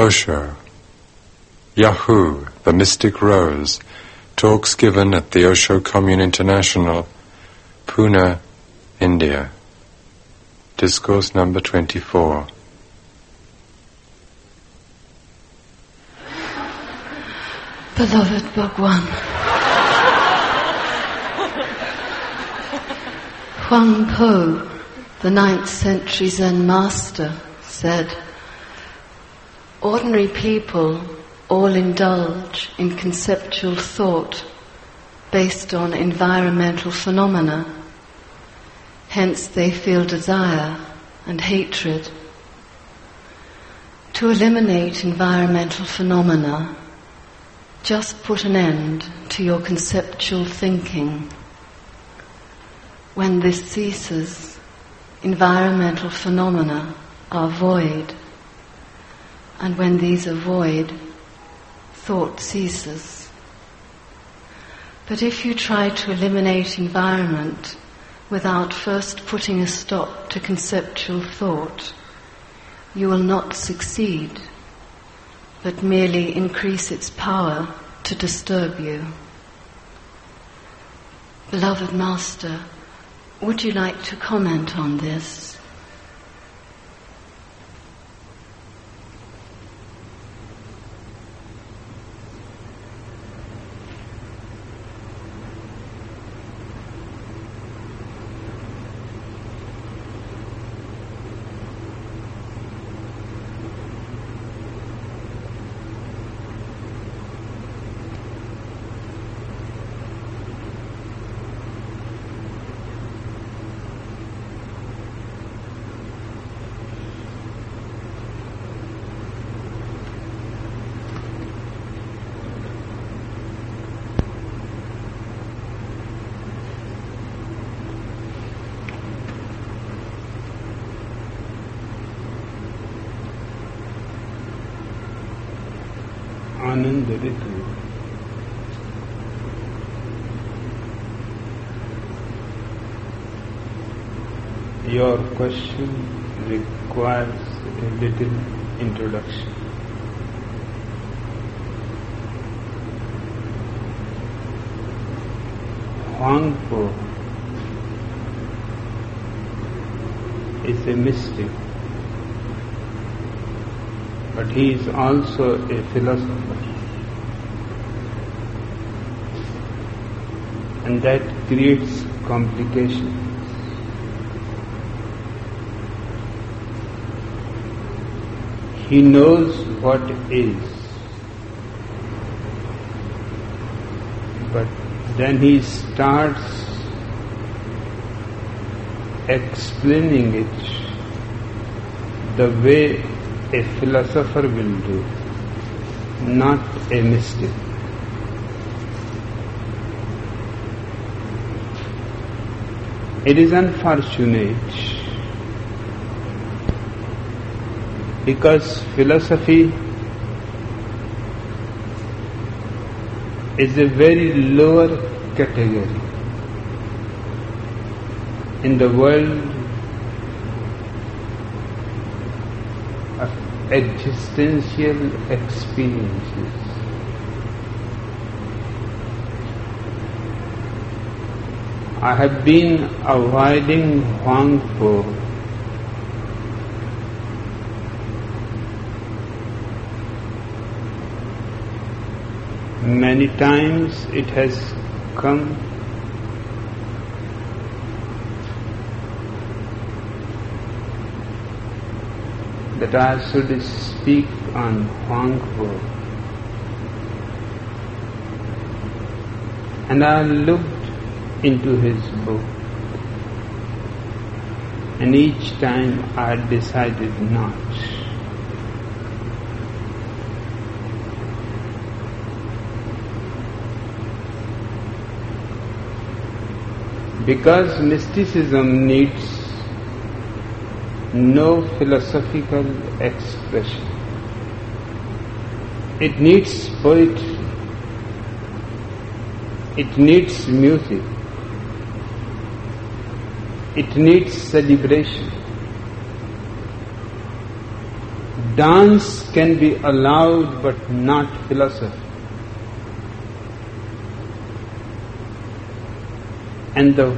Osho. Yahoo, the Mystic Rose. Talks given at the Osho Commune International, Pune, India. Discourse number 24. Beloved Bhagwan, Huang Po, the ninth century Zen master, said, Ordinary people all indulge in conceptual thought based on environmental phenomena. Hence they feel desire and hatred. To eliminate environmental phenomena, just put an end to your conceptual thinking. When this ceases, environmental phenomena are void. And when these are void, thought ceases. But if you try to eliminate environment without first putting a stop to conceptual thought, you will not succeed, but merely increase its power to disturb you. Beloved Master, would you like to comment on this? Question requires a little introduction. Huang Po is a mystic but he is also a philosopher. And that creates complications. He knows what is, but then he starts explaining it the way a philosopher will do, not a mystic. It is unfortunate because philosophy is a very lower category in the world of existential experiences. I have been avoiding Huang Po many times it has come that I should speak on Huang Po. And I looked into his book, and each time I decided not. Because mysticism needs no philosophical expression. It needs poetry. It needs music. It needs celebration. dance can be allowed but not philosophy. And the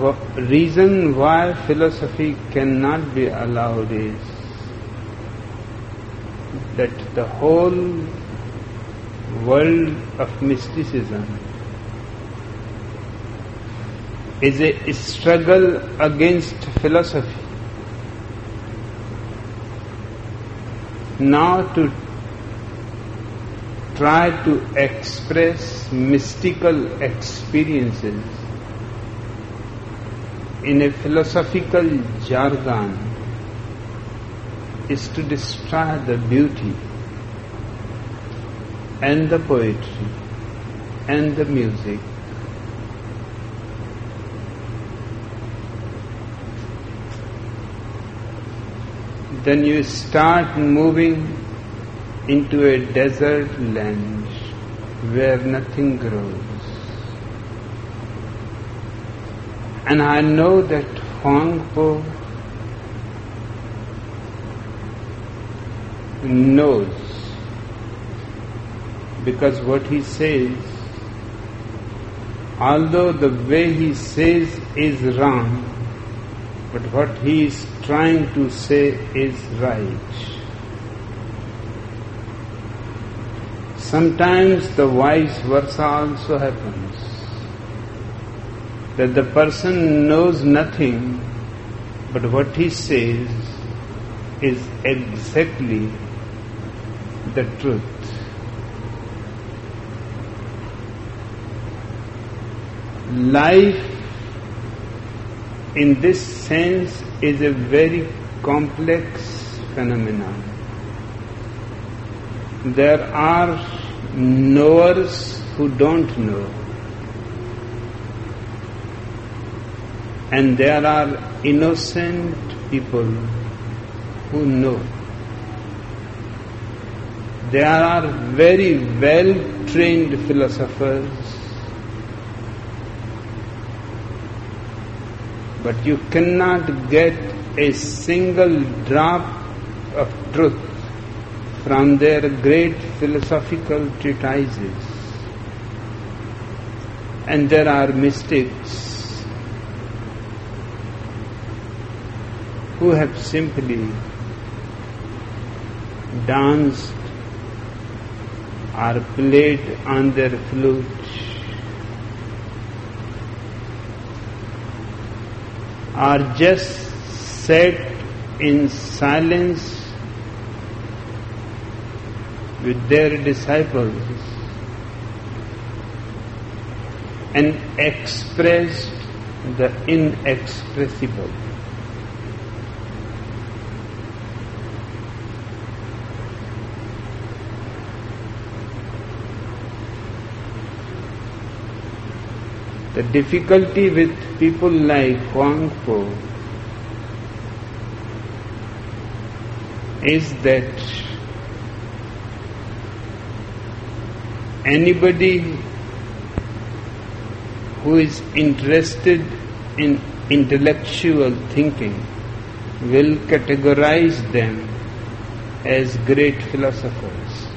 reason why philosophy cannot be allowed is that the whole world of mysticism is a struggle against philosophy. Now to try to express mystical experiences in a philosophical jargon is to destroy the beauty and the poetry and the music. Then you start moving into a desert land where nothing grows. And I know that Huang Po knows because what he says, although the way he says is wrong, but what he is trying to say is right. Sometimes the vice versa also happens that the person knows nothing, but what he says is exactly the truth. Life in this sense is a very complex phenomenon. There are knowers who don't know And there are innocent people who know. There are very well trained philosophers, but you cannot get a single drop of truth from their great philosophical treatises. And there are mystics who have simply danced or played on their flute or just sat in silence with their disciples and expressed the inexpressible. The difficulty with people like Huang Po is that anybody who is interested in intellectual thinking will categorize them as great philosophers.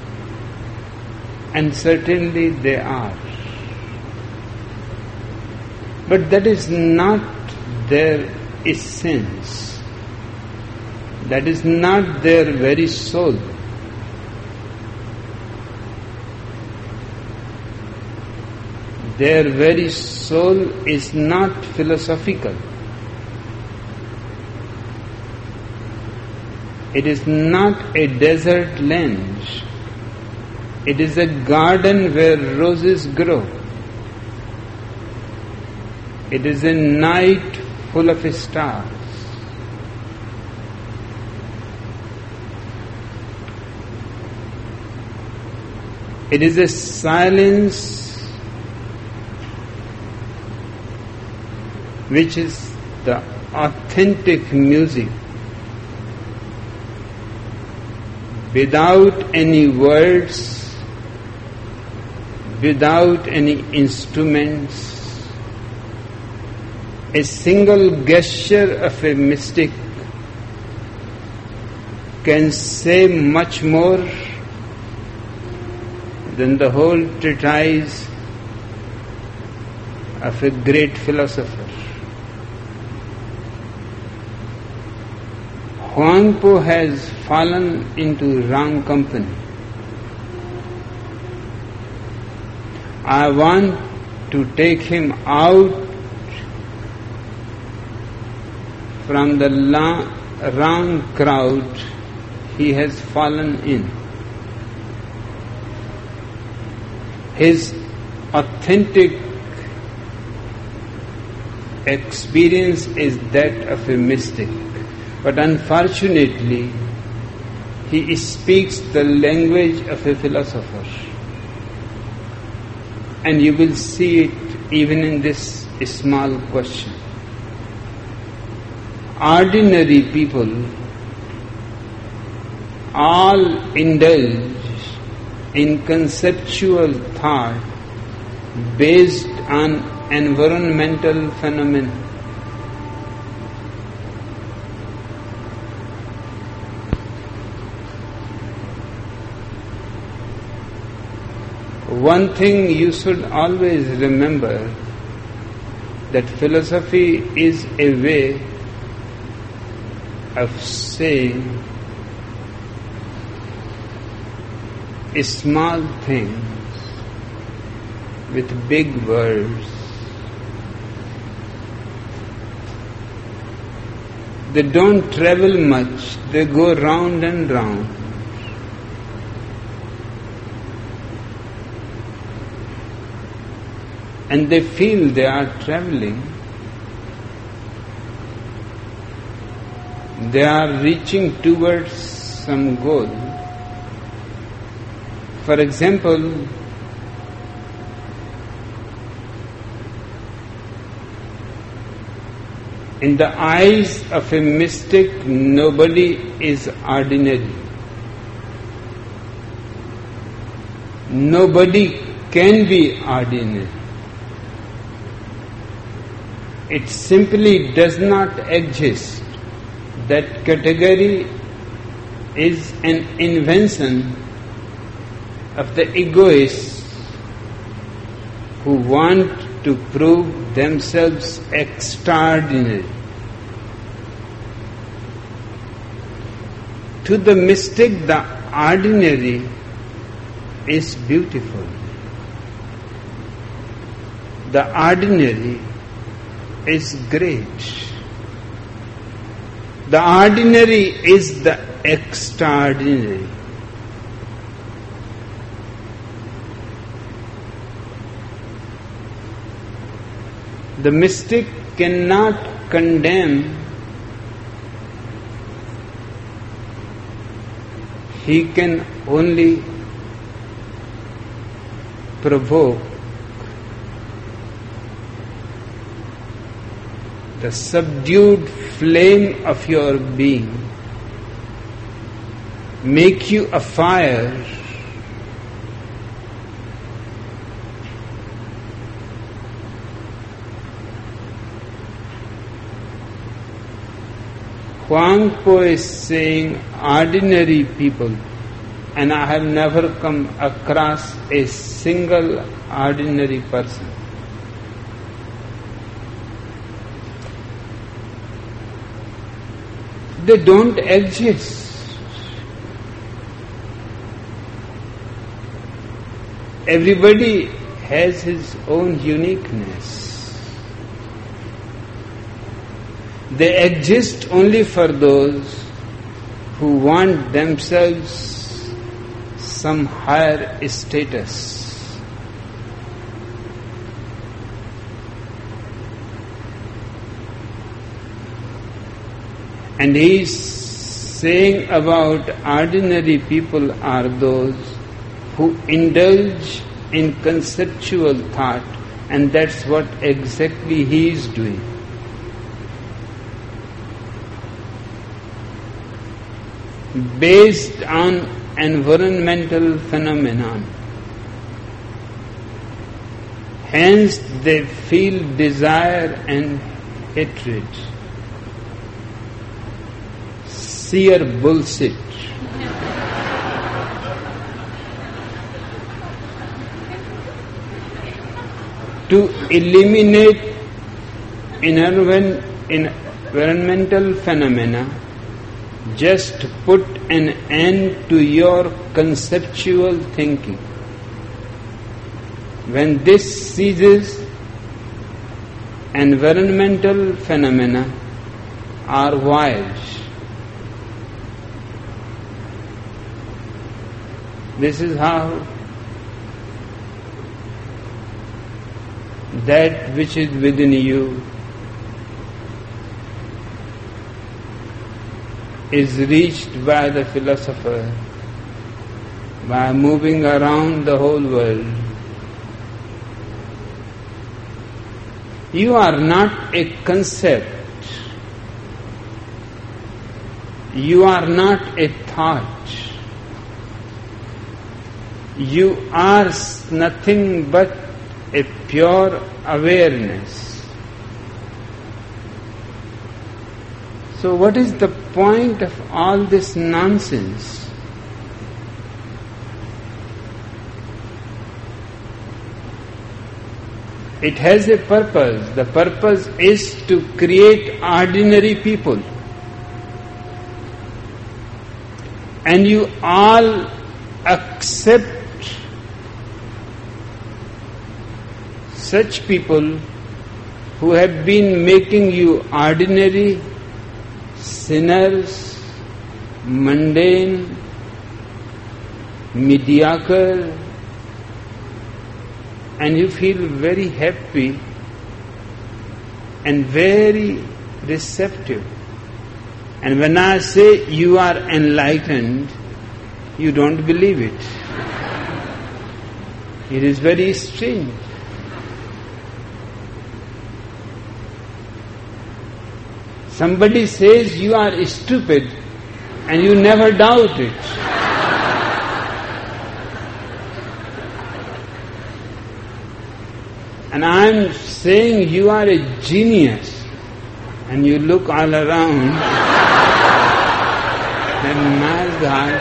And certainly they are. But that is not their essence. That is not their very soul. Their very soul is not philosophical. It is not a desert land. It is a garden where roses grow. It is a night full of stars. It is a silence which is the authentic music without any words, without any instruments, a single gesture of a mystic can say much more than the whole treatise of a great philosopher. Huangpo has fallen into wrong company. I want to take him out from the wrong crowd he has fallen in. His authentic experience is that of a mystic, but unfortunately, he speaks the language of a philosopher. And you will see it even in this small question. Ordinary people all indulge in conceptual thought based on environmental phenomena. One thing you should always remember that philosophy is a way of saying small things with big words. They don't travel much, they go round and round. And they feel they are traveling. They are reaching towards some goal. For example, in the eyes of a mystic, nobody is ordinary. Nobody can be ordinary. It simply does not exist. That category is an invention of the egoists who want to prove themselves extraordinary. To the mystic, the ordinary is beautiful. The ordinary is great. The ordinary is the extraordinary. The mystic cannot condemn, he can only provoke the subdued flame of your being, make you a fire Huang Po is saying ordinary people, and I have never come across a single ordinary person. They don't exist. Everybody has his own uniqueness. They exist only for those who want themselves some higher status. And he is saying about ordinary people are those who indulge in conceptual thought, and that's what exactly he is doing. based on environmental phenomenon. Hence they feel desire and hatred sheer bullshit. to eliminate environmental phenomena, just put an end to your conceptual thinking. When this ceases, environmental phenomena are wise This is how that which is within you is reached by the philosopher by moving around the whole world. You are not a concept. You are not a thought. You are nothing but a pure awareness. So, what is the point of all this nonsense? It has a purpose. The purpose is to create ordinary people. And you all accept such people who have been making you ordinary, sinners, mundane, mediocre, and you feel very happy and very receptive. And when I say you are enlightened, you don't believe it. It is very strange. Somebody says you are stupid and you never doubt it. And I'm saying you are a genius and you look all around, and my God,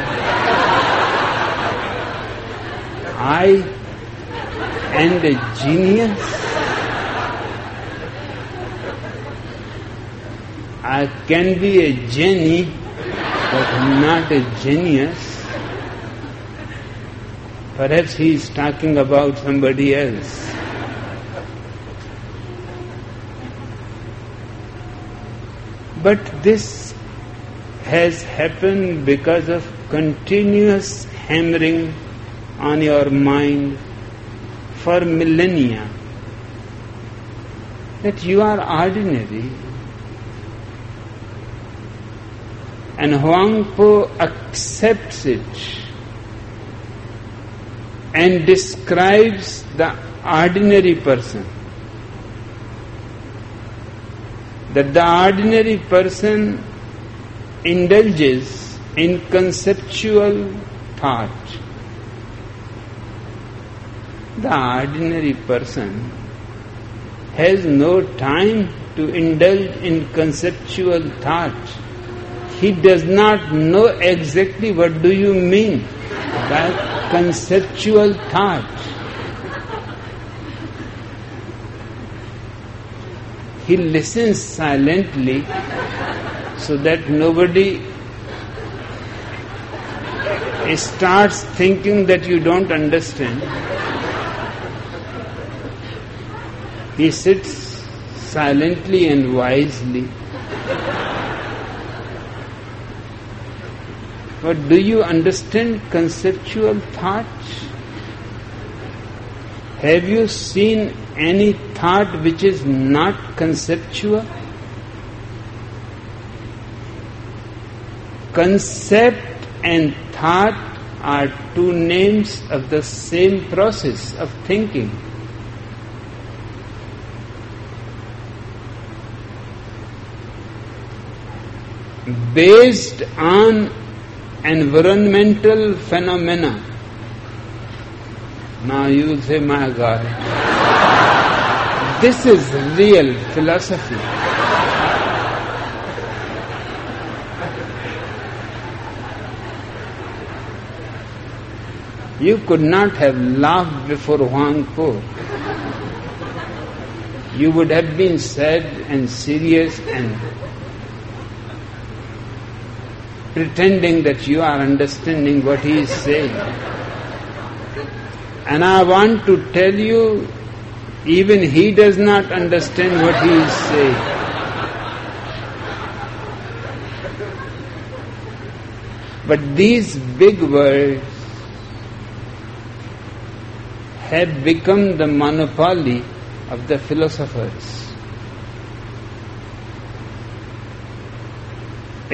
I am a genius. I can be a genie, but not a genius. Perhaps he is talking about somebody else. But this has happened because of continuous hammering on your mind for millennia that you are ordinary, and Huang Po accepts it and describes the ordinary person. That the ordinary person indulges in conceptual thought. The ordinary person has no time to indulge in conceptual thought he does not know exactly what do you mean by conceptual thought. He listens silently so that nobody starts thinking that you don't understand. He sits silently and wisely But do you understand conceptual thought? Have you seen any thought which is not conceptual? Concept and thought are two names of the same process of thinking. Based on environmental phenomena. Now you say, my God, this is real philosophy. You could not have laughed before Huang Po. you would have been sad and serious and pretending that you are understanding what he is saying. And I want to tell you, even he does not understand what he is saying. But these big words have become the monopoly of the philosophers.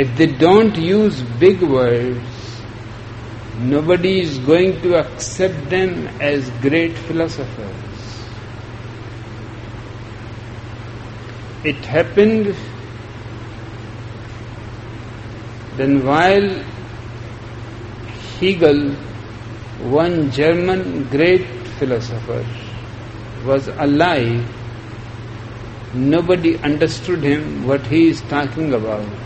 If they don't use big words, nobody is going to accept them as great philosophers. It happened then while Hegel, one German great philosopher, was alive, nobody understood him what he is talking about.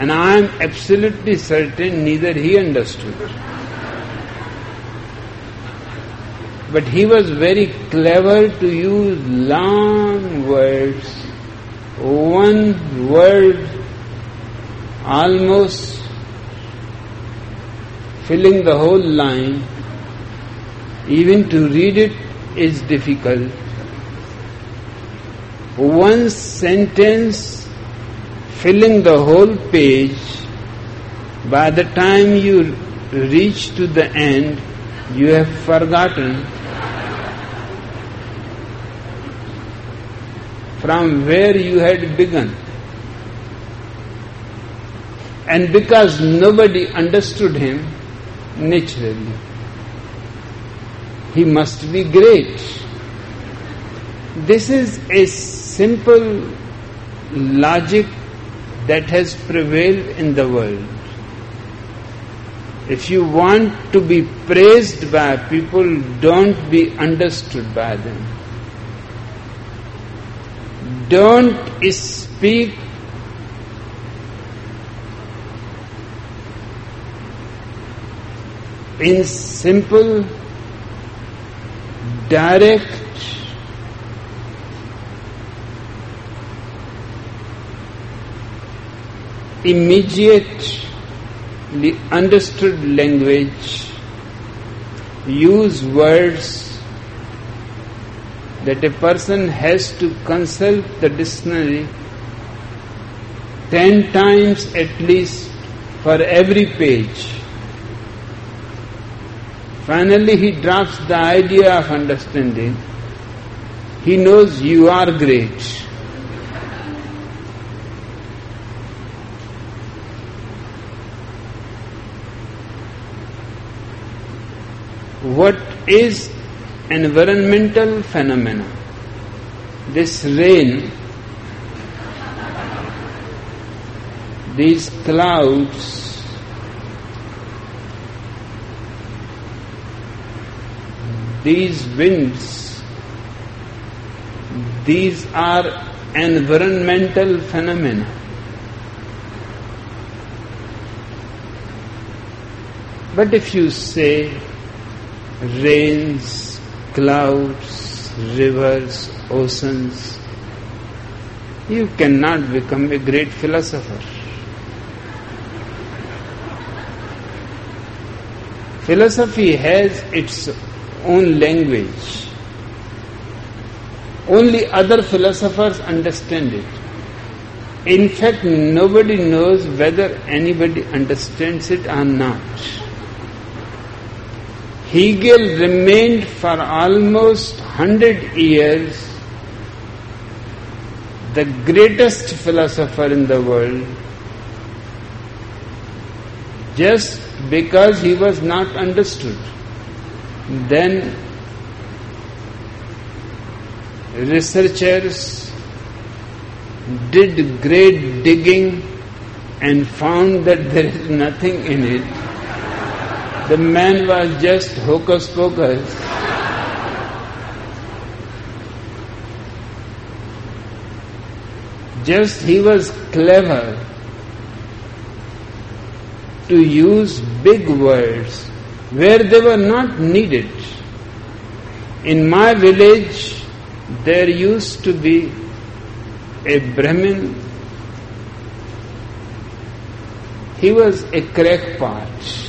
And I am absolutely certain neither he understood. But he was very clever to use long words, one word almost filling the whole line. Even to read it is difficult. One sentence filling the whole page, by the time you reach to the end, you have forgotten from where you had begun. And because nobody understood him, naturally, he must be great. This is a simple logic that has prevailed in the world. If you want to be praised by people, don't be understood by them. Don't speak in simple, direct, immediately understood language, use words that a person has to consult the dictionary ten times at least for every page. Finally, he drops the idea of understanding. He knows you are great. What is environmental phenomena. This rain, these clouds, these winds, these are environmental phenomena. But if you say rains, clouds, rivers, oceans. You cannot become a great philosopher. Philosophy has its own language. Only other philosophers understand it. In fact, nobody knows whether anybody understands it or not. Hegel remained for almost 100 years the greatest philosopher in the world just because he was not understood. Then researchers did great digging and found that there is nothing in it the man was just hocus pocus. Just he was clever to use big words where they were not needed. In my village, there used to be a Brahmin. He was a crackpot.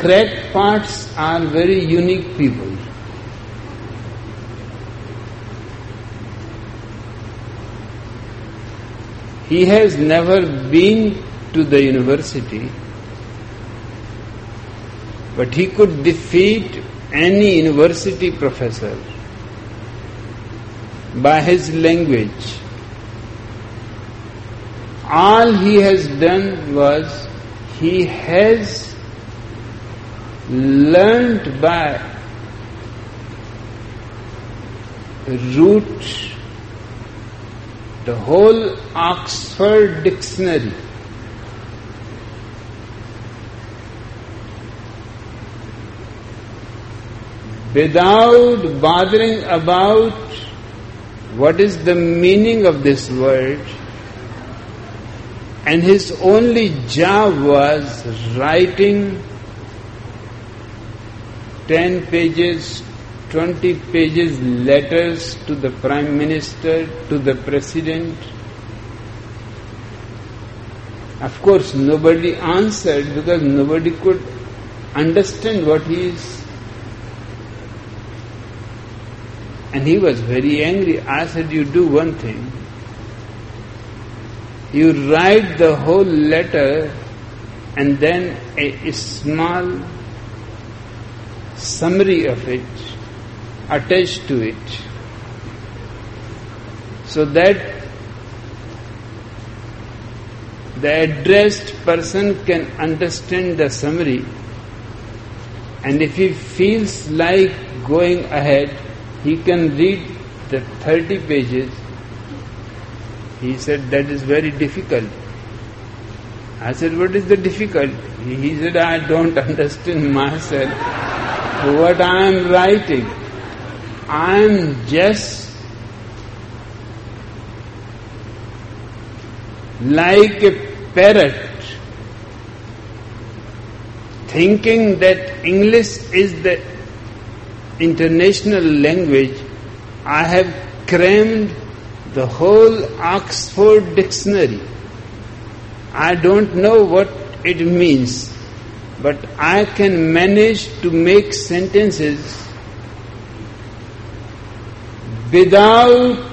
Crackpots are very unique people. He has never been to the university, but he could defeat any university professor by his language. All he has done was he has learned by root the whole Oxford dictionary. Without bothering about what is the meaning of this word, and his only job was writing 10 pages, 20 pages letters to the Prime Minister, to the President. Of course, nobody answered because nobody could understand what he is. And he was very angry. I said, You do one thing. You write the whole letter and then a, a small summary of it attached to it so that the addressed person can understand the summary. And if he feels like going ahead he can read the 30 pages. He said that is very difficult. I said what is the difficult? He said i don't understand myself what I am writing. I am just like a parrot thinking that English is the international language. I have crammed the whole Oxford dictionary. I don't know what it means but I can manage to make sentences without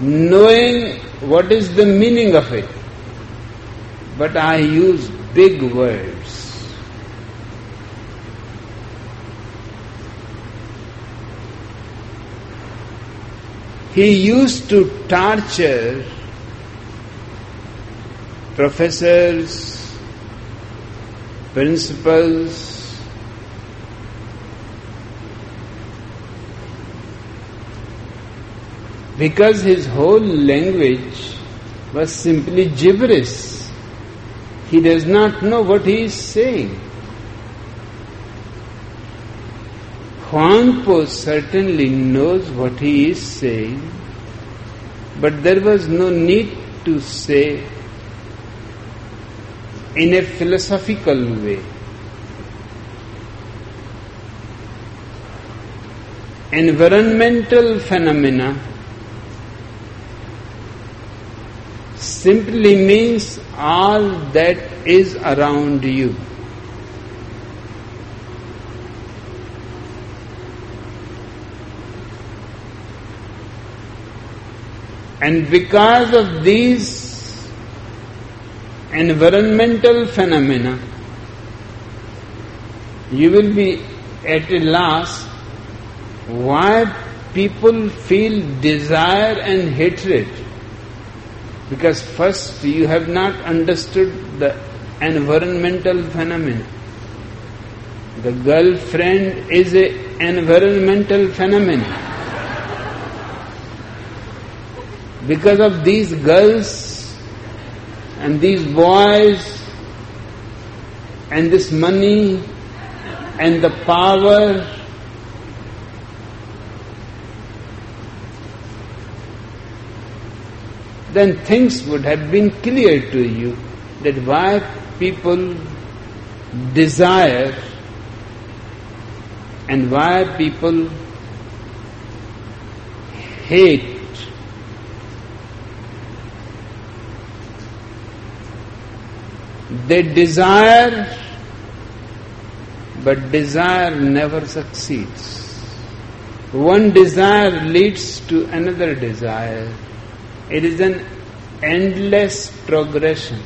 knowing what is the meaning of it. But I use big words. He used to torture professors, principals, because his whole language was simply gibberish. He does not know what he is saying. Huang Po certainly knows what he is saying, but there was no need to say in a philosophical way. Environmental phenomena simply means all that is around you. And because of these environmental phenomena, you will be at a loss why people feel desire and hatred. Because first you have not understood the environmental phenomena. The girlfriend is an environmental phenomenon. Because of these girls and these boys and this money and the power then things would have been clear to you that why people desire and why people hate they desire but desire never succeeds. One desire leads to another desire. It is an endless progression.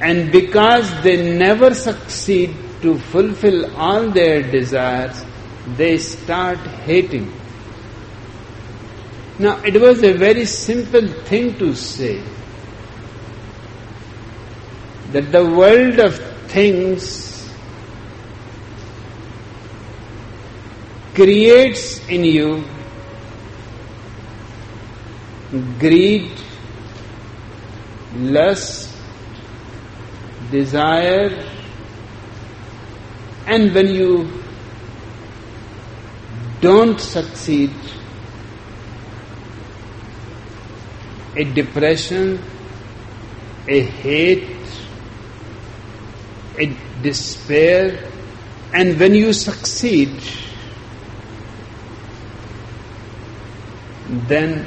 And because they never succeed to fulfill all their desires, they start hating. Now, it was a very simple thing to say that the world of things creates in you greed, lust, desire, and when you don't succeed, a depression, a hate, a despair, and when you succeed, then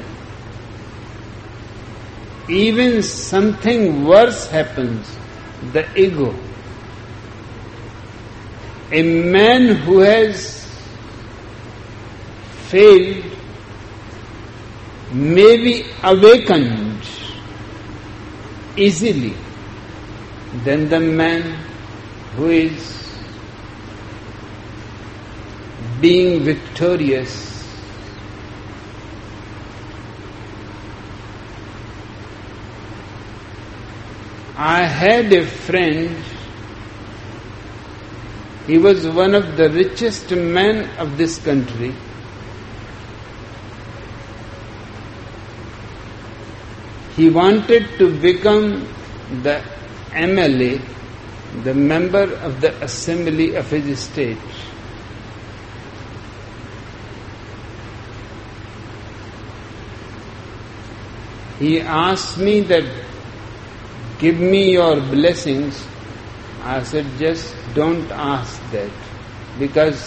even something worse happens the ego. A man who has failed may be awakened easily than the man who is being victorious I had a friend, he was one of the richest men of this country. He wanted to become the MLA, the member of the assembly of his state. He asked me that Give me your blessings. I said, just don't ask that because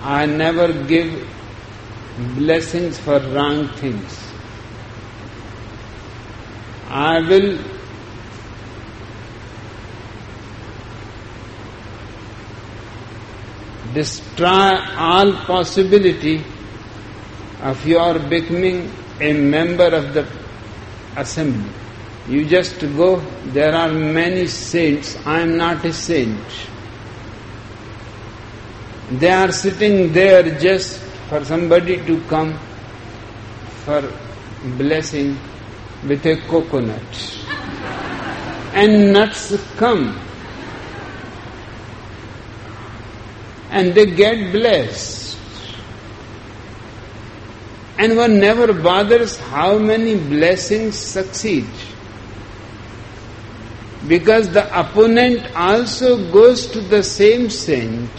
I never give blessings for wrong things. I will destroy all possibility of your becoming a member of the assembly. You just go, there are many saints, I am not a saint. They are sitting there just for somebody to come for blessing with a coconut. And nuts come. And they get blessed. And one never bothers how many blessings succeed because the opponent also goes to the same saint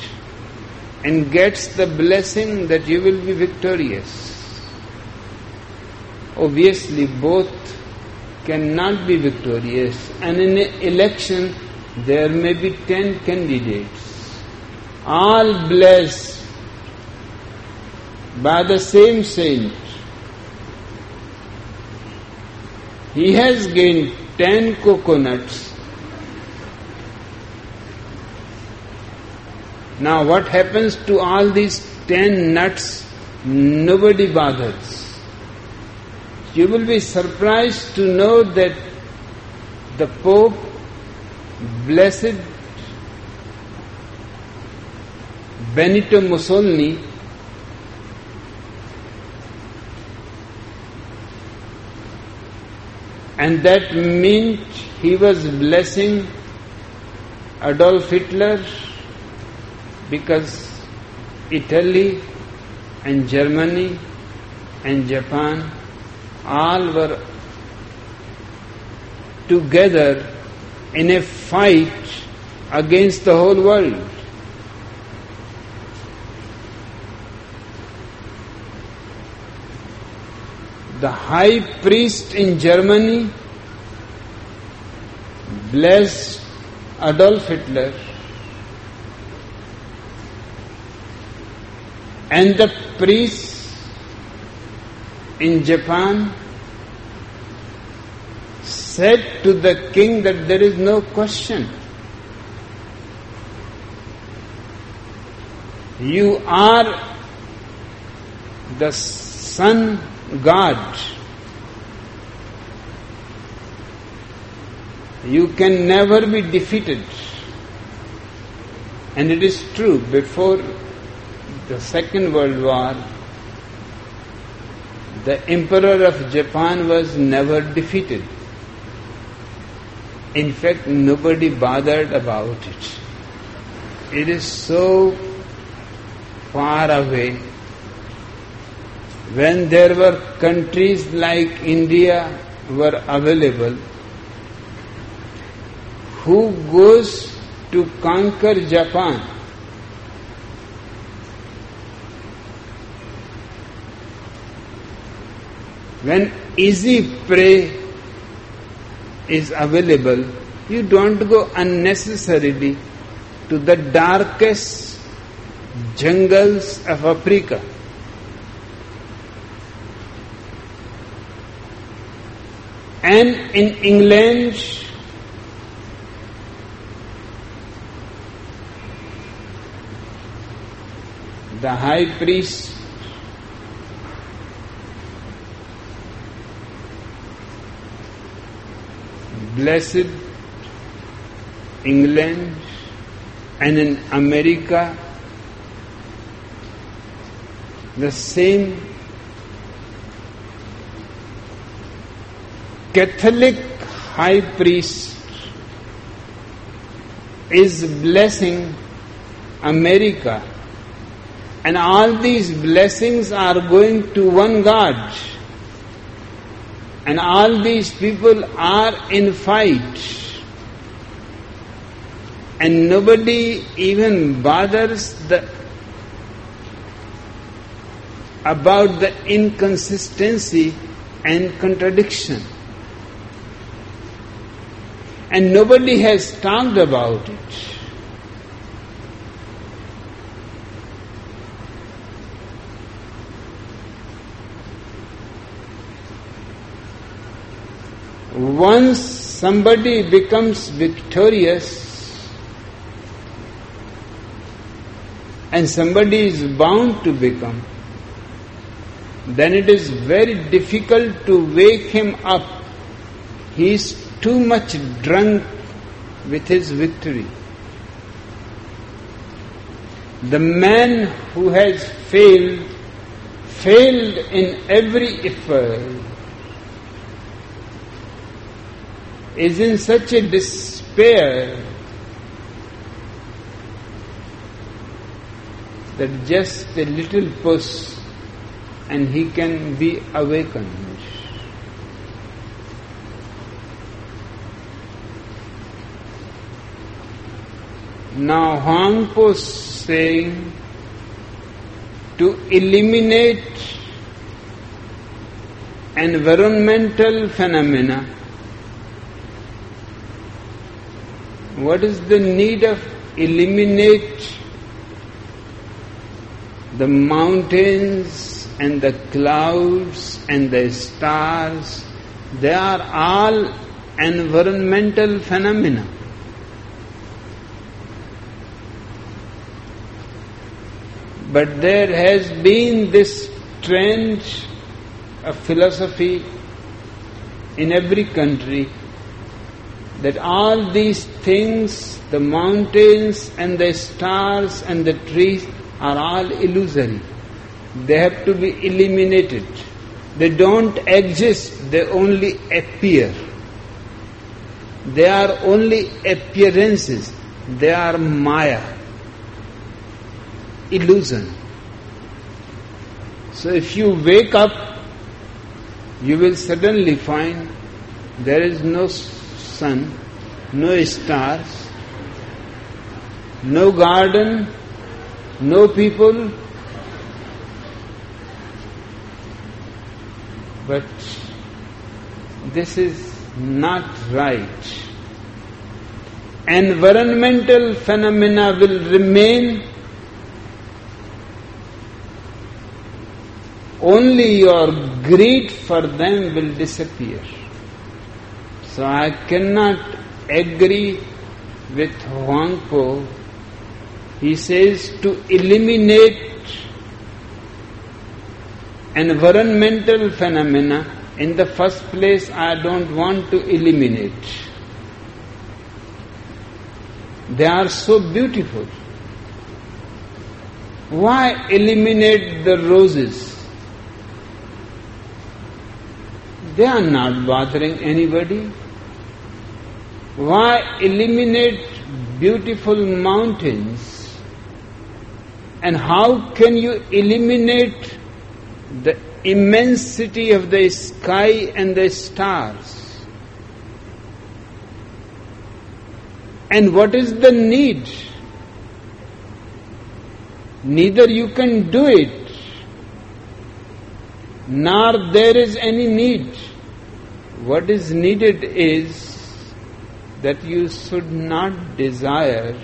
and gets the blessing that you will be victorious. Obviously, both cannot be victorious, and in an election, there may be ten candidates, all blessed by the same saint. He has gained ten coconuts Now, what happens to all these ten nuts? Nobody bothers. You will be surprised to know that the Pope, blessed Benito Mussolini, and that meant he was blessing Adolf Hitler because Italy and Germany and Japan all were together in a fight against the whole world. The high priest in Germany blessed Adolf Hitler and the priests in Japan said to the king that there is no question. You are the sun god. You can never be defeated. And it is true, before the Second World War, the Emperor of Japan was never defeated. In fact, nobody bothered about it. It is so far away. When there were countries like India were available, who goes to conquer Japan? When easy prey is available, you don't go unnecessarily to the darkest jungles of Africa. And in England, the high priest blessed England and in America the same Catholic high priest is blessing America. And all these blessings are going to one God and all these people are in fight. And nobody even bothers the about the inconsistency and contradiction. And nobody has talked about it once somebody becomes victorious and somebody is bound to become, then it is very difficult to wake him up. He is too much drunk with his victory. The man who has failed, failed in every effort, is in such a despair that just a little push and he can be awakened. Now Huang Po saying to eliminate environmental phenomena What is the need of eliminate the mountains and the clouds and the stars? They are all environmental phenomena. But there has been this trend of philosophy in every country that all these things, the mountains and the stars and the trees, are all illusory. They have to be eliminated. They don't exist, they only appear. They are only appearances, they are Maya, illusion. So if you wake up, you will suddenly find there is no sun, no stars, no garden, no people, but this is not right. environmental phenomena will remain only your greed for them will disappear. So I cannot agree with Huang Po. He says to eliminate environmental phenomena, in the first place, I don't want to eliminate. They are so beautiful. Why eliminate the roses? They are not bothering anybody. Why eliminate beautiful mountains? And how can you eliminate the immensity of the sky and the stars? And what is the need? Neither you can do it, nor there is any need. What is needed is that you should not desire,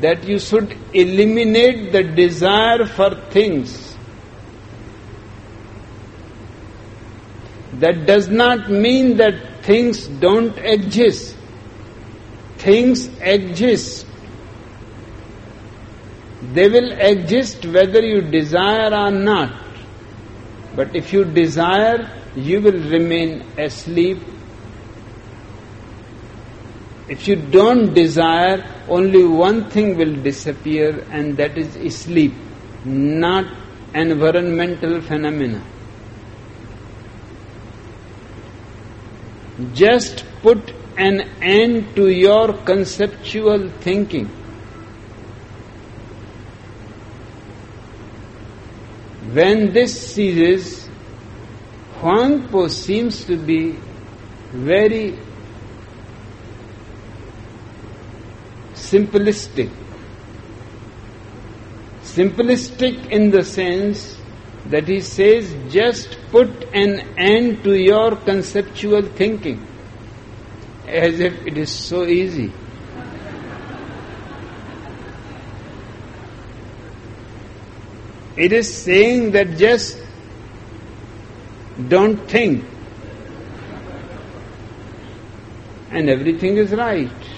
that you should eliminate the desire for things That does not mean that things don't exist. Things exist. They will exist whether you desire or not. But if you desire, you will remain asleep. If you don't desire, only one thing will disappear, and that is sleep, not environmental phenomena. Just put an end to your conceptual thinking. When this ceases, Huang Po seems to be very simplistic. Simplistic in the sense that he says just put an end to your conceptual thinking as if it is so easy. It is saying that just don't think and everything is right.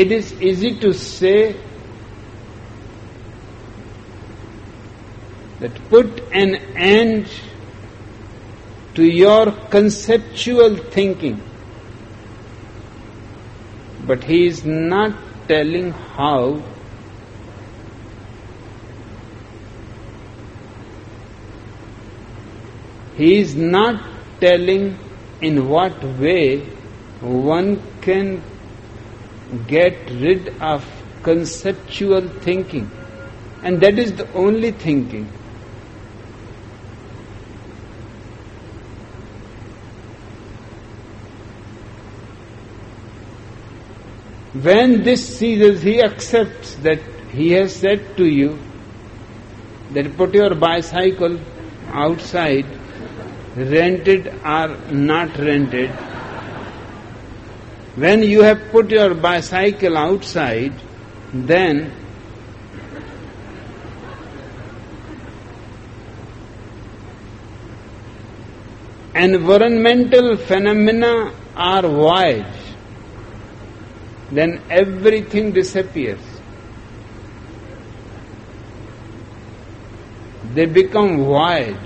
It is easy to say that put an end to your conceptual thinking. But he is not telling how he is not telling in what way one can get rid of conceptual thinking. And that is the only thinking. When this ceases, he accepts that he has said to you that put your bicycle outside, rented or not rented. When you have put your bicycle outside, then environmental phenomena are wide then everything disappears. They become void.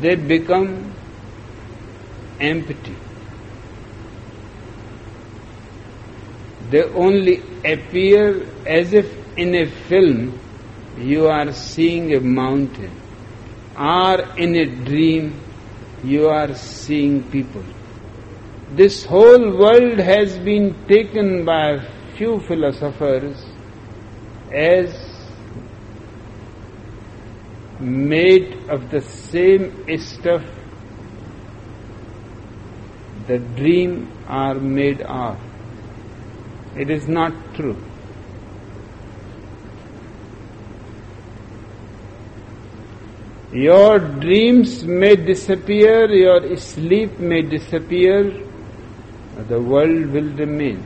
They become empty. They only appear as if in a film you are seeing a mountain, or in a dream you are seeing people. This whole world has been taken by a few philosophers as made of the same stuff the dream are made of. It is not true. Your dreams may disappear, your sleep may disappear, the world will remain.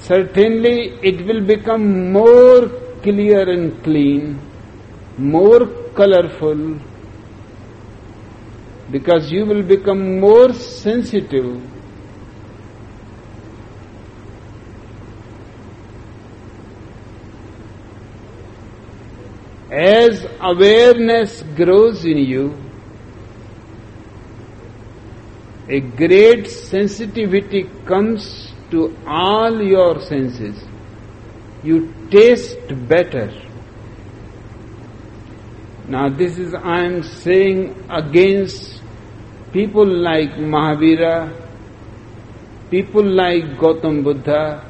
Certainly, it will become more clear and clean, more colorful, because you will become more sensitive as awareness grows in you, a great sensitivity comes to all your senses. You taste better. Now, this is I am saying against people like Mahavira, people like Gautam Buddha,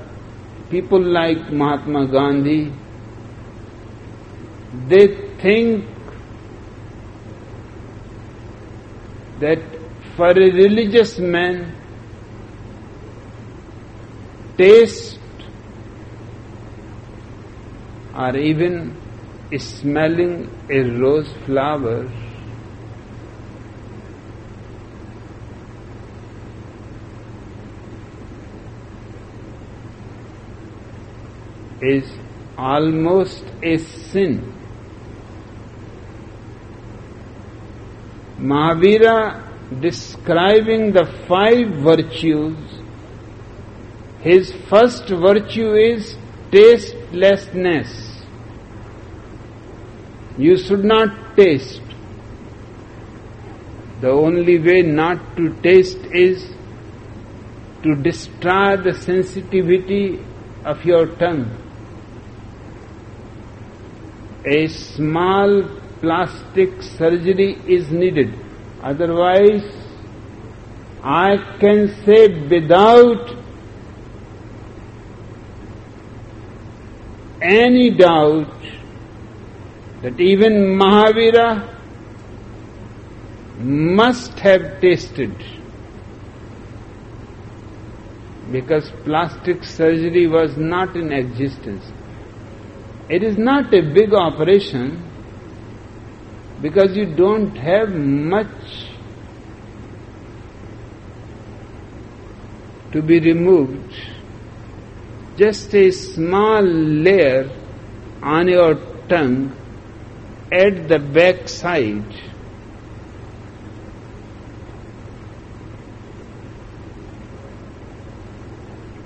people like Mahatma Gandhi, they think that for a religious man, taste or even smelling a rose flower is almost a sin. Mahavira describing the five virtues, his first virtue is tastelessness. You should not taste. The only way not to taste is to destroy the sensitivity of your tongue. A small plastic surgery is needed. Otherwise, I can say without any doubt that even Mahavira must have tasted because plastic surgery was not in existence. It is not a big operation because you don't have much to be removed. Just a small layer on your tongue at the back side.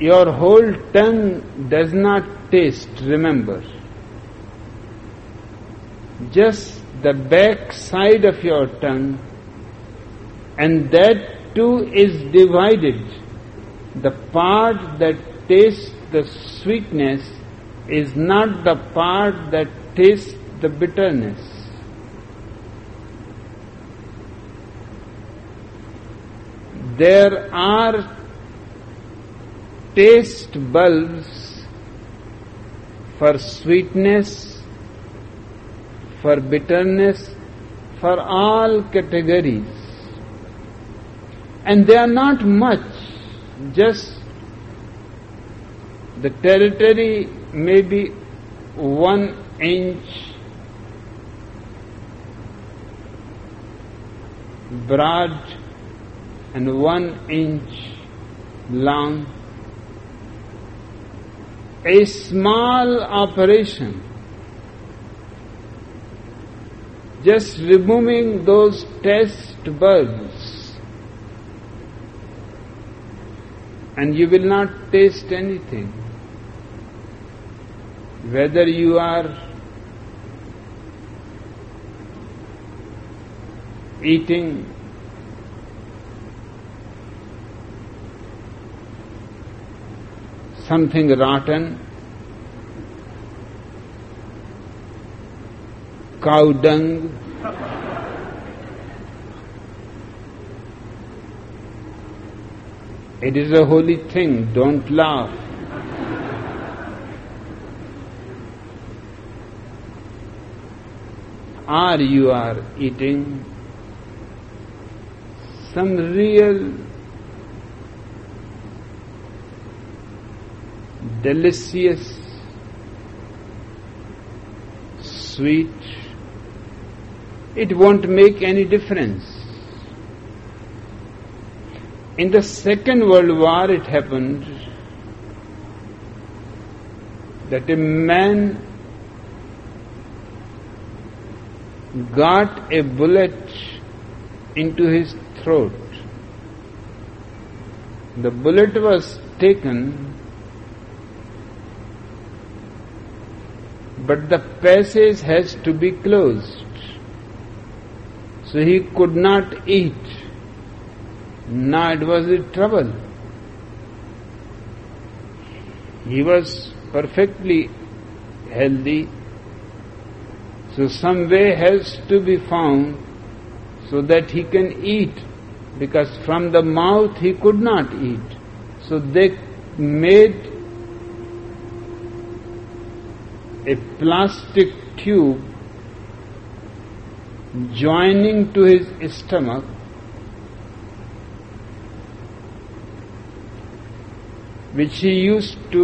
Your whole tongue does not taste, remember. Just the back side of your tongue, and that too is divided. The part that tastes the sweetness is not the part that tastes the bitterness. There are taste bulbs for sweetness for bitterness, for all categories. And they are not much, just the territory may be one inch broad and one inch long. A small operation just removing those taste buds and you will not taste anything. Whether you are eating something rotten cow dung. It is a holy thing, don't laugh. Or you are eating some real delicious sweet it won't make any difference. In the Second World War, it happened that a man got a bullet into his throat. The bullet was taken, but the passage has to be closed. So he could not eat. Now it was a trouble. He was perfectly healthy, so some way has to be found so that he can eat, because from the mouth he could not eat. So they made a plastic tube joining to his stomach which he used to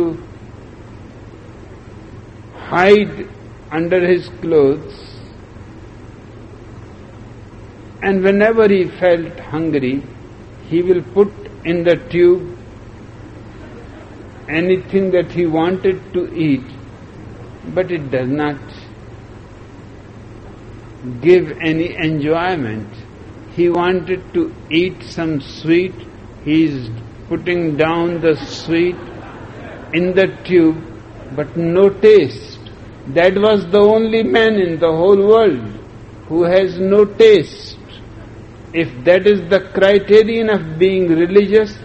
hide under his clothes. And whenever he felt hungry, he will put in the tube anything that he wanted to eat, but it does not give any enjoyment. He wanted to eat some sweet, he is putting down the sweet in the tube, but no taste. That was the only man in the whole world who has no taste. If that is the criterion of being religious,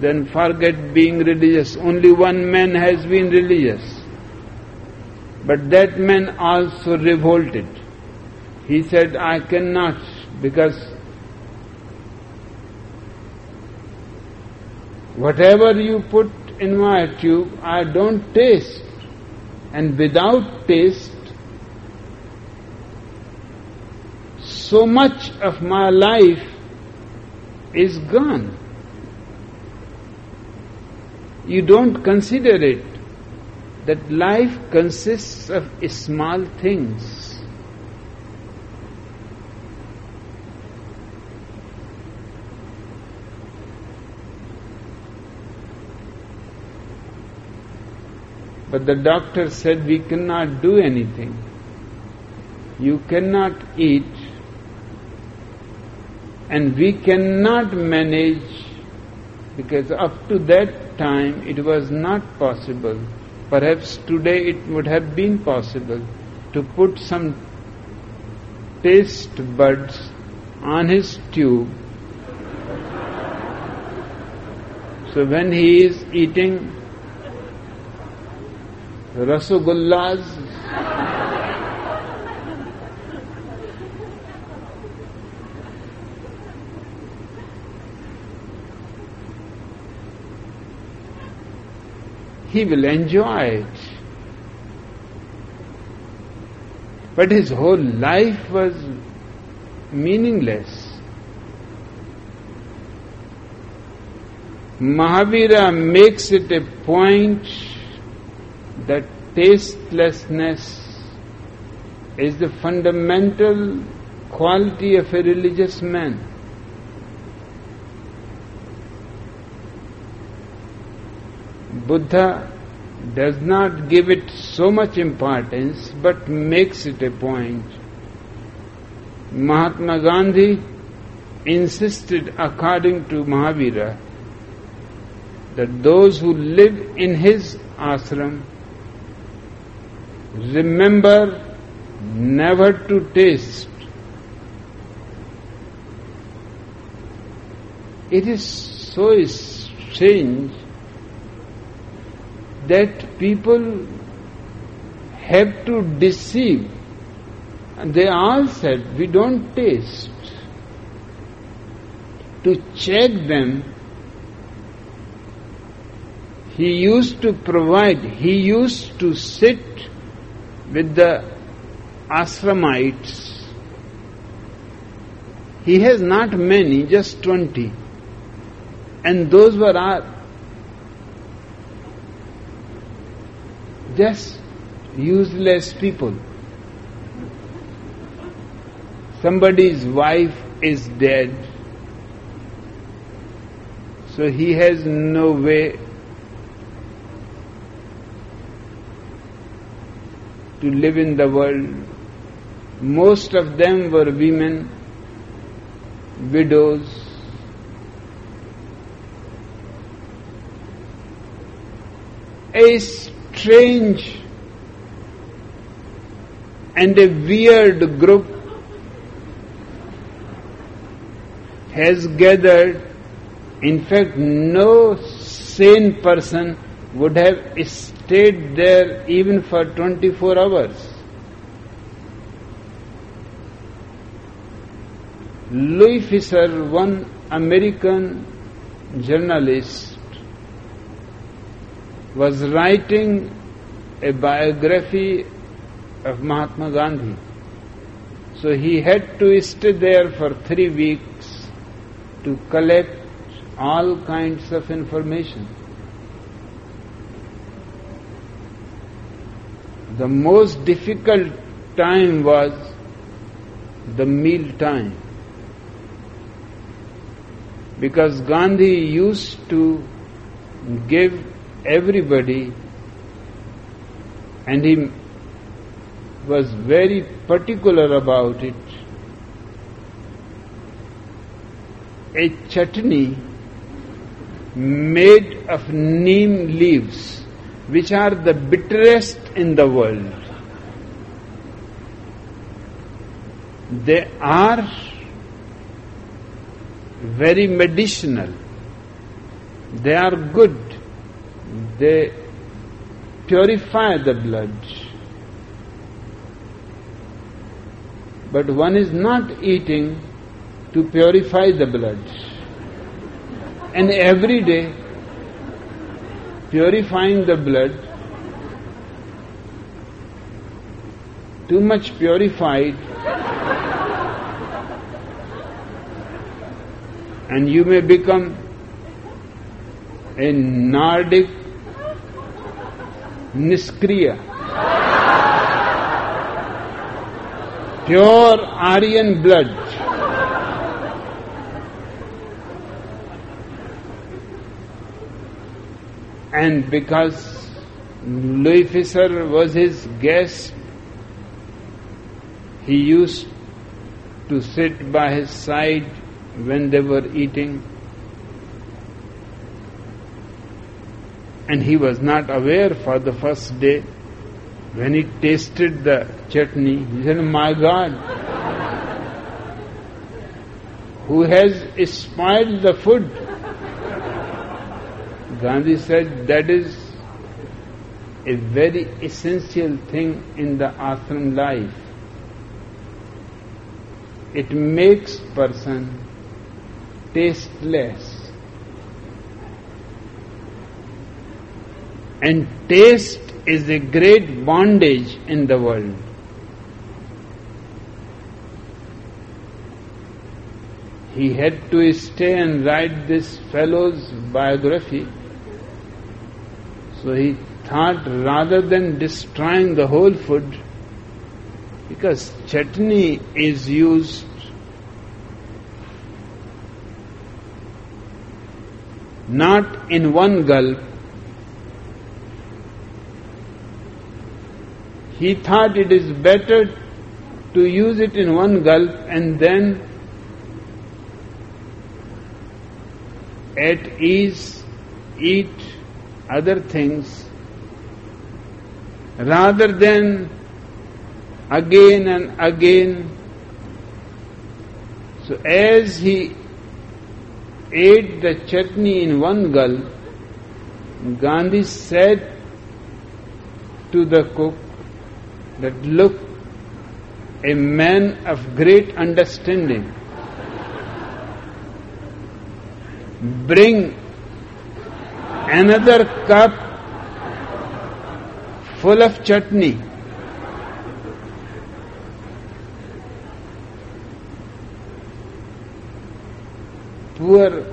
then forget being religious. Only one man has been religious. But that man also revolted. He said, I cannot because whatever you put in my tube, I don't taste. And without taste, so much of my life is gone. You don't consider it that life consists of small things. But the doctor said we cannot do anything. You cannot eat and we cannot manage because up to that time it was not possible. Perhaps today it would have been possible to put some taste buds on his tube. So when he is eating rasagullas, he will enjoy it. But his whole life was meaningless. Mahavira makes it a point that tastelessness is the fundamental quality of a religious man. Buddha does not give it so much importance but makes it a point. Mahatma Gandhi insisted, according to Mahavira, that those who live in his ashram remember never to taste. It is so strange that people have to deceive. And they all said, we don't taste. To check them, he used to provide, he used to sit with the ashramites. He has not many, just 20. And those were our just useless people. somebody's wife is dead, so he has no way to live in the world. Most of them were women, widows. A strange and a weird group has gathered. In fact, no sane person would have stayed there even for 24 hours. Louis Fischer, one American journalist, was writing a biography of Mahatma Gandhi. So he had to stay there for three weeks to collect all kinds of information. The most difficult time was the meal time. Because Gandhi used to give everybody and he was very particular about it. A chutney made of neem leaves, which are the bitterest in the world. They are very medicinal. They are good. They purify the blood. But one is not eating to purify the blood. And every day, purifying the blood, too much purified, and you may become a Nordic Niskriya. Pure Aryan blood. And because Louis Fischer was his guest, he used to sit by his side when they were eating. And he was not aware for the first day when he tasted the chutney. He said, My God, who has spoiled the food? Gandhi said that is a very essential thing in the ashram life. It makes person tasteless. And taste is a great bondage in the world. He had to stay and write this fellow's biography. So he thought rather than destroying the whole food, because chutney is used not in one gulp. He thought it is better to use it in one gulp and then at ease eat other things rather than again and again. So as he ate the chutney in one gulp, Gandhi said to the cook that look, a man of great understanding, bring another cup full of chutney. poor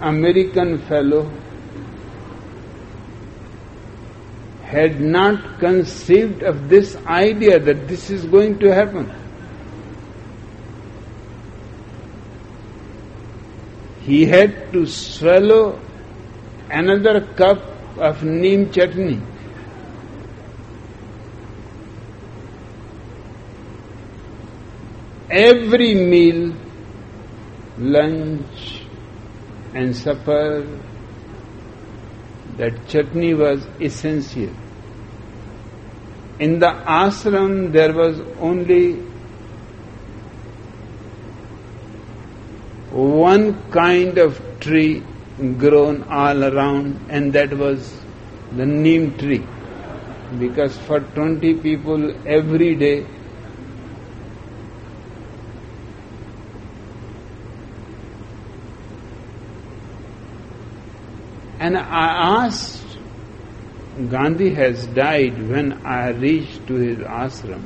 American fellow had not conceived of this idea that this is going to happen. He had to swallow another cup of neem chutney. Every meal, lunch and supper, that chutney was essential. In the ashram, there was only one kind of tree grown all around, and that was the neem tree. Because for 20 people every day, and I asked, Gandhi has died when I reached to his ashram.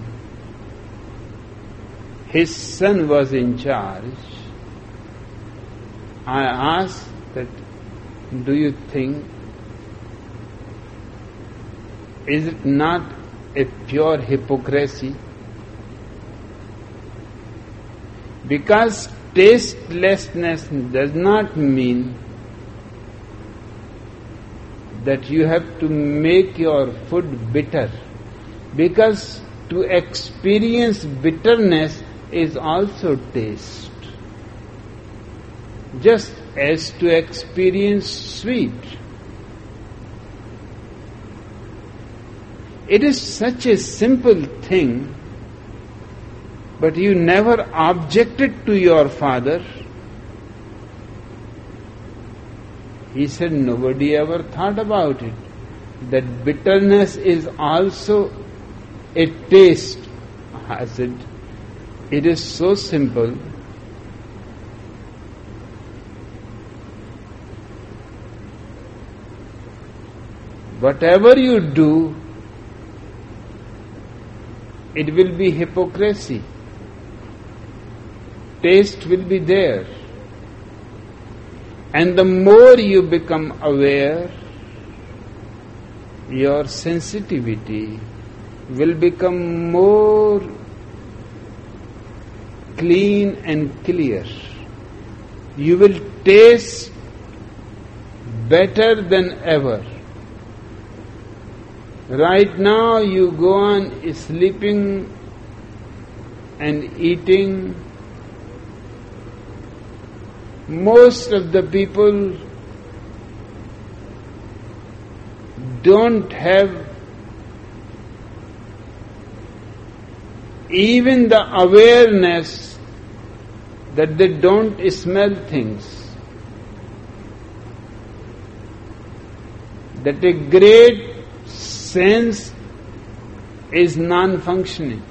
His son was in charge. I asked that, do you think, is it not a pure hypocrisy? Because tastelessness does not mean that you have to make your food bitter. Because to experience bitterness is also taste just as to experience sweet. It is such a simple thing, but you never objected to your father. He said, Nobody ever thought about it. That bitterness is also a taste. I said, It is so simple Whatever you do, it will be hypocrisy. Taste will be there. And the more you become aware, your sensitivity will become more clean and clear. You will taste better than ever. Right now you go on sleeping and eating. Most of the people don't have even the awareness that they don't smell things. That a great sense is non functioning.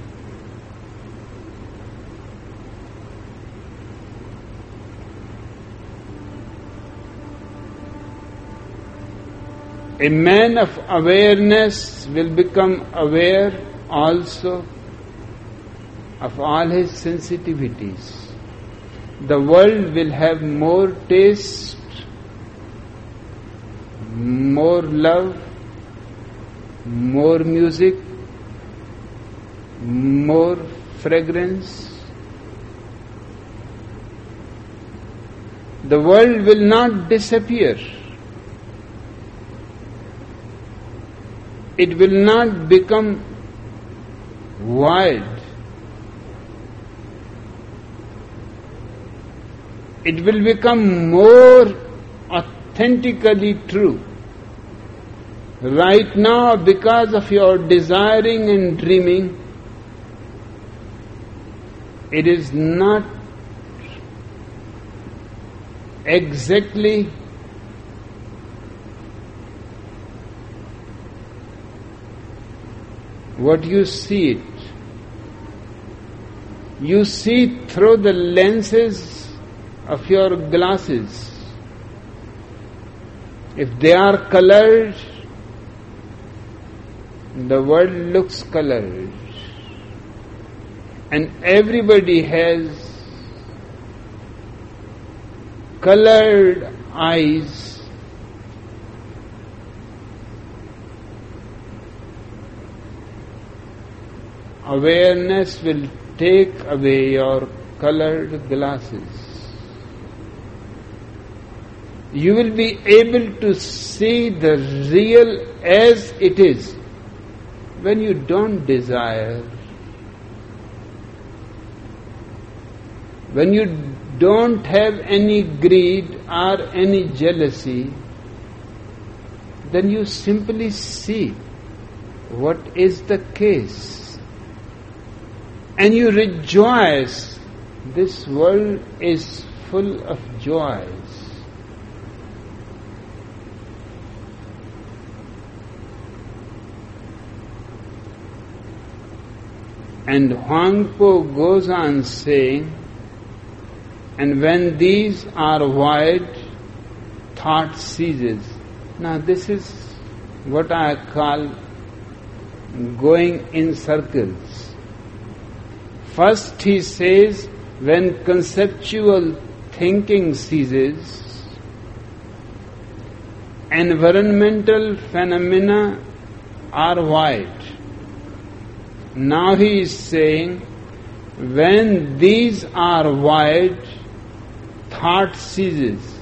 A man of awareness will become aware also of all his sensitivities. The world will have more taste, more love, more music, more fragrance. The world will not disappear. It will not become wild. It will become more authentically true. Right now, because of your desiring and dreaming, it is not exactly what you see it. You see through the lenses of your glasses. If they are colored, the world looks colored. And everybody has colored eyes. Awareness will take away your colored glasses. You will be able to see the real as it is when you don't desire, when you don't have any greed or any jealousy, then you simply see what is the case. And you rejoice. This world is full of joys. And Huang Po goes on saying, and when these are wide, thought ceases. Now, this is what I call going in circles. First, he says, when conceptual thinking ceases, environmental phenomena are wide. Now he is saying, when these are wide, thought ceases.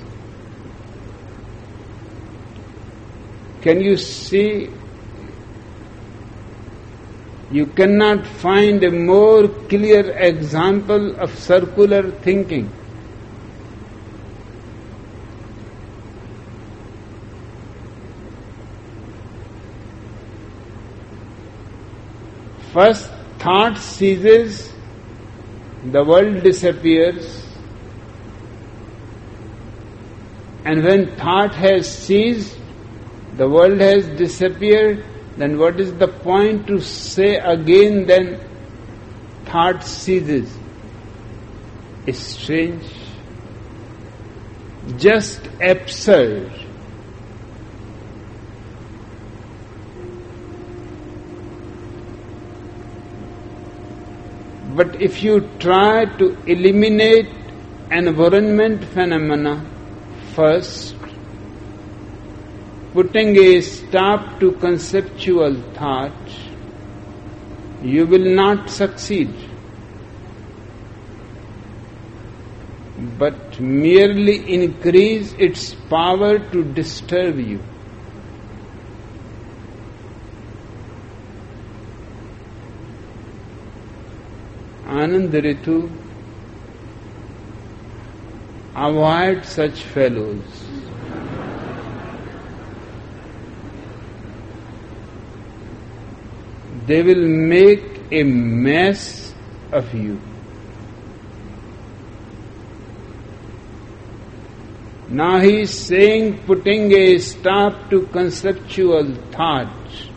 Can you see? You cannot find a more clear example of circular thinking. First, thought ceases, the world disappears, and when thought has ceased, the world has disappeared, then what is the point to say again then thought ceases? It's strange, just absurd. But if you try to eliminate environment phenomena first, putting a stop to conceptual thought, you will not succeed. But merely increase its power to disturb you. Anand Ritu, avoid such fellows. They will make a mess of you. Now he is saying, putting a stop to conceptual thought.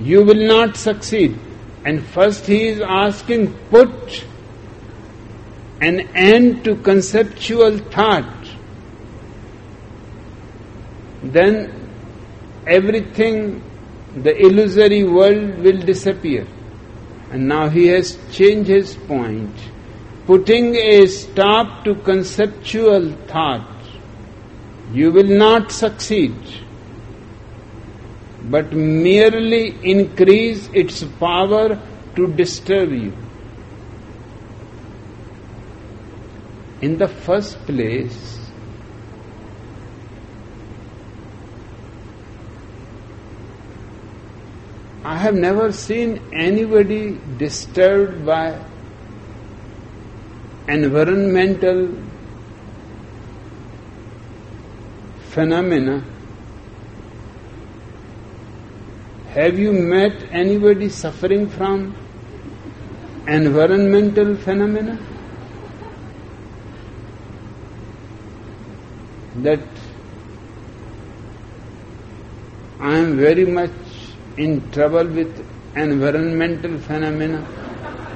You will not succeed. And first he is asking, put an end to conceptual thought. Then everything, the illusory world will disappear. And now he has changed his point. Putting a stop to conceptual thought, you will not succeed but merely increase its power to disturb you. In the first place, I have never seen anybody disturbed by environmental phenomena Have you met anybody suffering from environmental phenomena? That I am very much in trouble with environmental phenomena.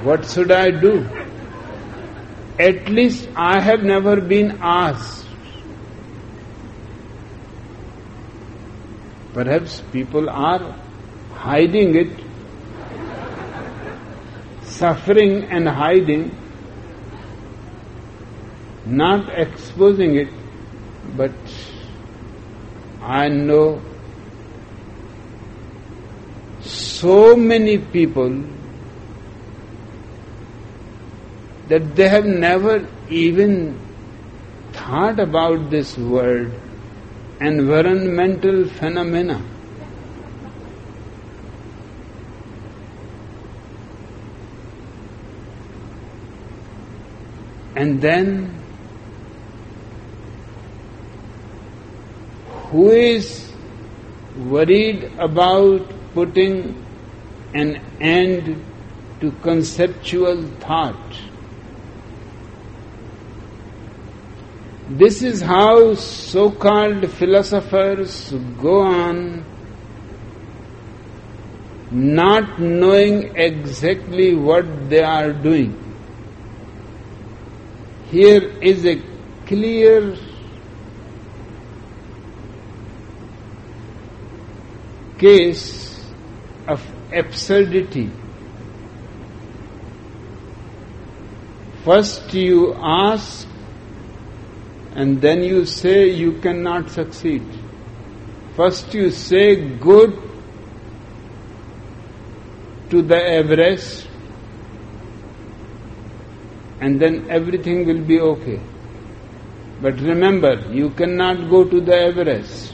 What should I do? At least I have never been asked. Perhaps people are hiding it, suffering and hiding, not exposing it, but I know so many people that they have never even thought about this word environmental phenomena. And then, who is worried about putting an end to conceptual thought? This is how so called philosophers go on not knowing exactly what they are doing. Here is a clear case of absurdity. First, you ask and then you say you cannot succeed. First you say good to the Everest and then everything will be okay. But remember, you cannot go to the Everest.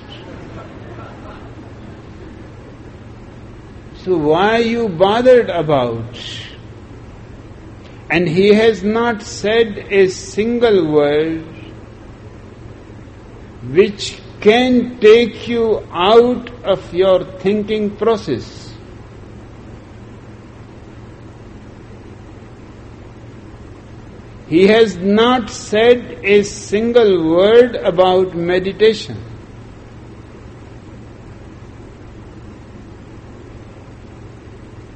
So why are you bothered about? And he has not said a single word which can take you out of your thinking process. He has not said a single word about meditation.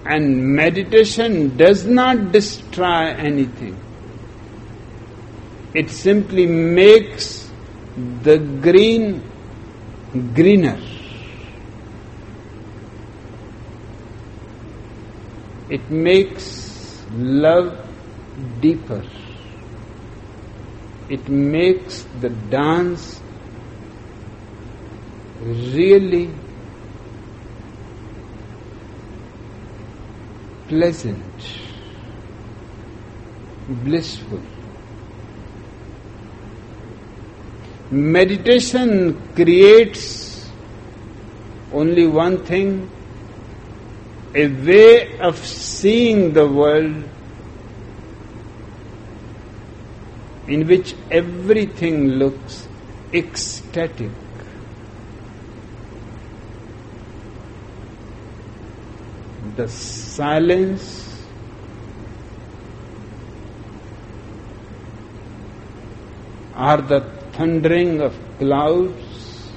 And meditation does not destroy anything. It simply makes the green greener. It makes love deeper. It makes the dance really pleasant, blissful. Meditation creates only one thing a way of seeing the world in which everything looks ecstatic. The silence are the thundering of clouds.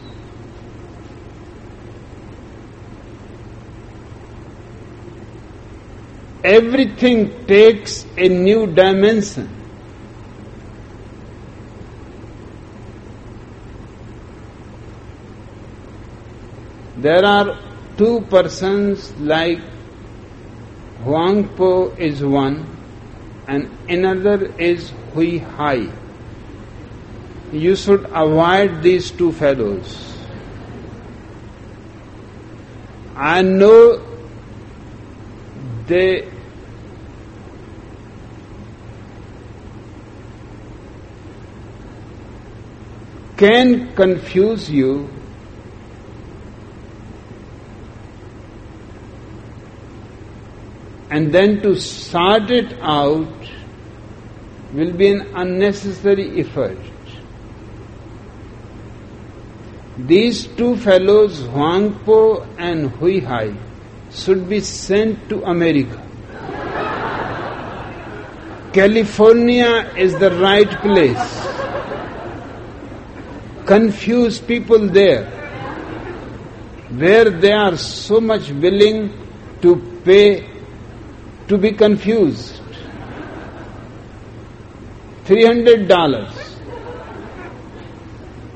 Everything takes a new dimension. There are two persons like Huang Po is one and another is Hui Hai you should avoid these two fellows. I know they can confuse you and then to sort it out will be an unnecessary effort. These two fellows, Huang Po and Hui Hai, should be sent to America. California is the right place. Confuse people there, where they are so much willing to pay to be confused. $300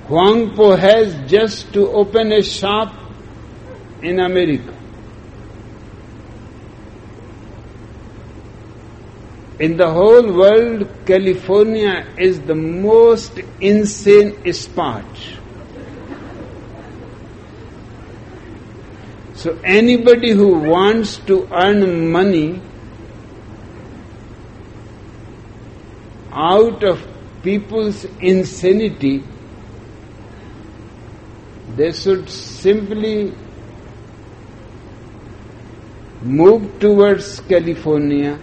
Huang Po has just to open a shop in America. In the whole world, California is the most insane spot. So anybody who wants to earn money out of people's insanity, they should simply move towards California.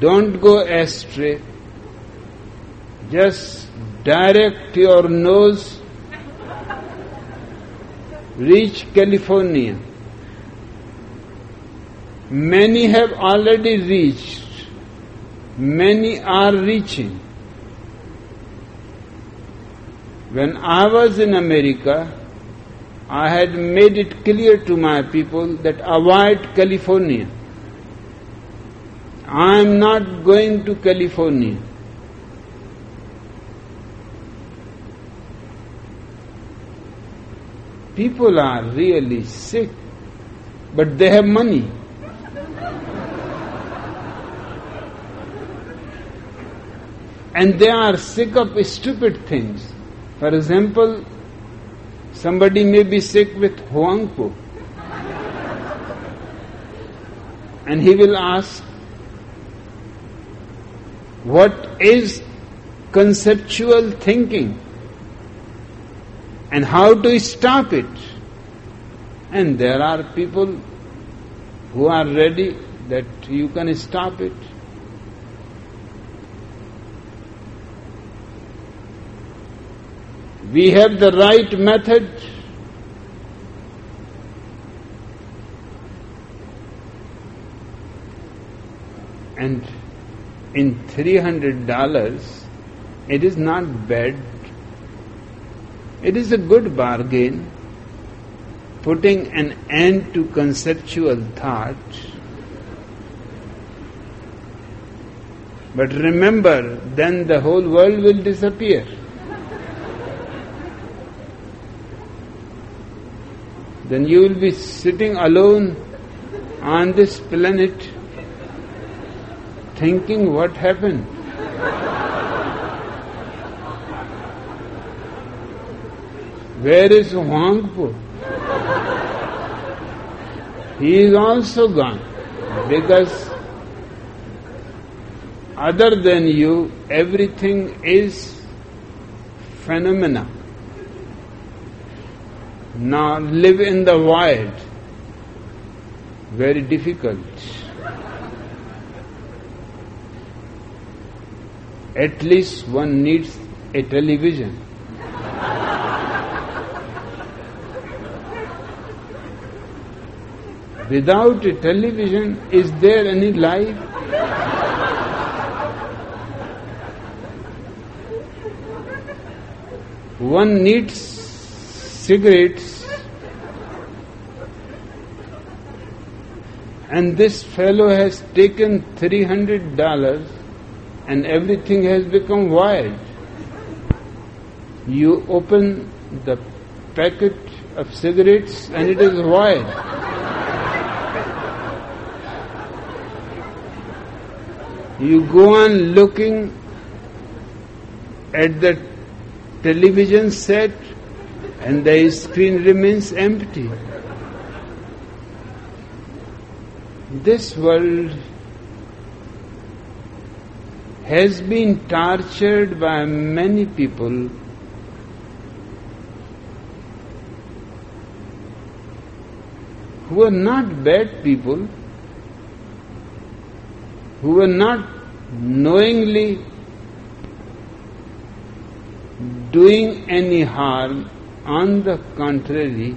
Don't go astray. Just direct your nose, reach California. Many have already reached, many are reaching. When I was in America, I had made it clear to my people that avoid California. I am not going to California. People are really sick, but they have money. And they are sick of stupid things. For example, somebody may be sick with Huang Po. and he will ask, What is conceptual thinking? And how to stop it? And there are people who are ready that you can stop it. We have the right method. And in $300, it is not bad. It is a good bargain, putting an end to conceptual thought. But remember, then the whole world will disappear. Then you will be sitting alone on this planet thinking what happened. Where is Huang Po? He is also gone because other than you, everything is phenomena. Now live in the void. Very difficult. At least one needs a television. Without a television, is there any life? One needs cigarettes, and this fellow has taken $300 and everything has become wild. You open the packet of cigarettes and it is wild. You go on looking at the television set and the screen remains empty. This world has been tortured by many people. Who are not bad people, who are not knowingly doing any harm on the contrary,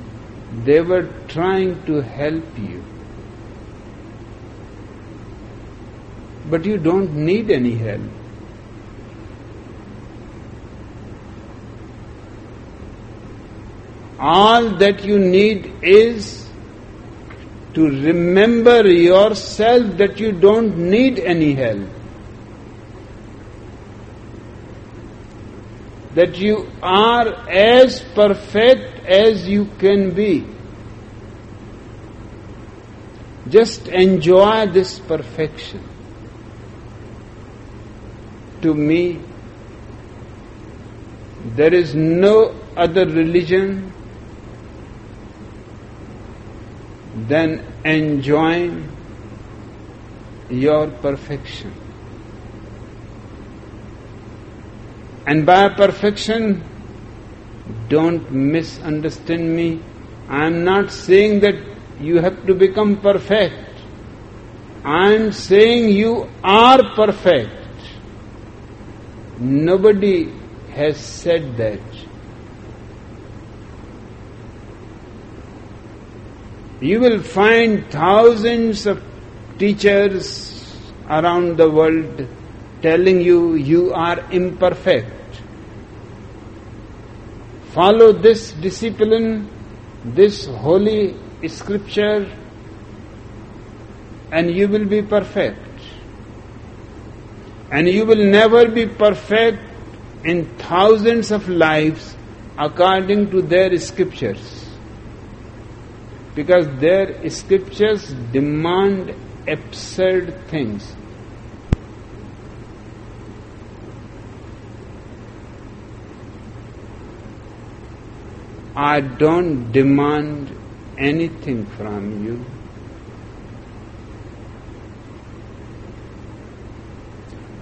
they were trying to help you. But you don't need any help. All that you need is to remember yourself that you don't need any help. That you are as perfect as you can be. Just enjoy this perfection. To me, there is no other religion, than enjoying your perfection. And by perfection, don't misunderstand me. I am not saying that you have to become perfect. I am saying you are perfect. Nobody has said that. You will find thousands of teachers around the world telling you you are imperfect. Follow this discipline, this holy scripture, and you will be perfect. And you will never be perfect in thousands of lives according to their scriptures. Because their scriptures demand absurd things. I don't demand anything from you.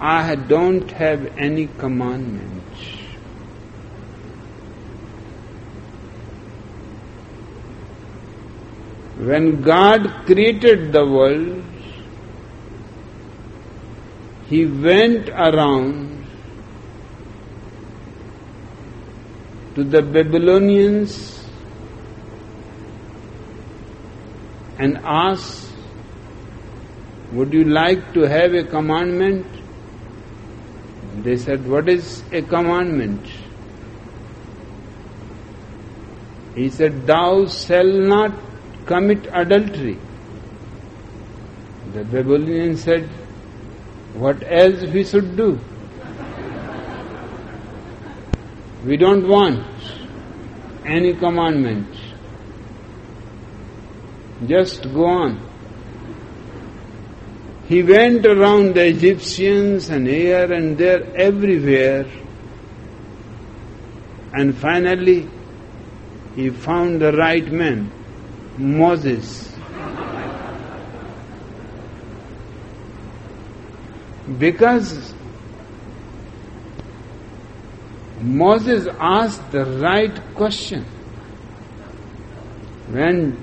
I don't have any commandments. When God created the world, He went around to the Babylonians and asked, Would you like to have a commandment? They said, What is a commandment? He said, Thou shalt not commit adultery. The Babylonian said, What else we should do? We don't want any commandment. Just go on. He went around the Egyptians and here and there, everywhere, and finally he found the right man, Moses. Because Moses asked the right question. When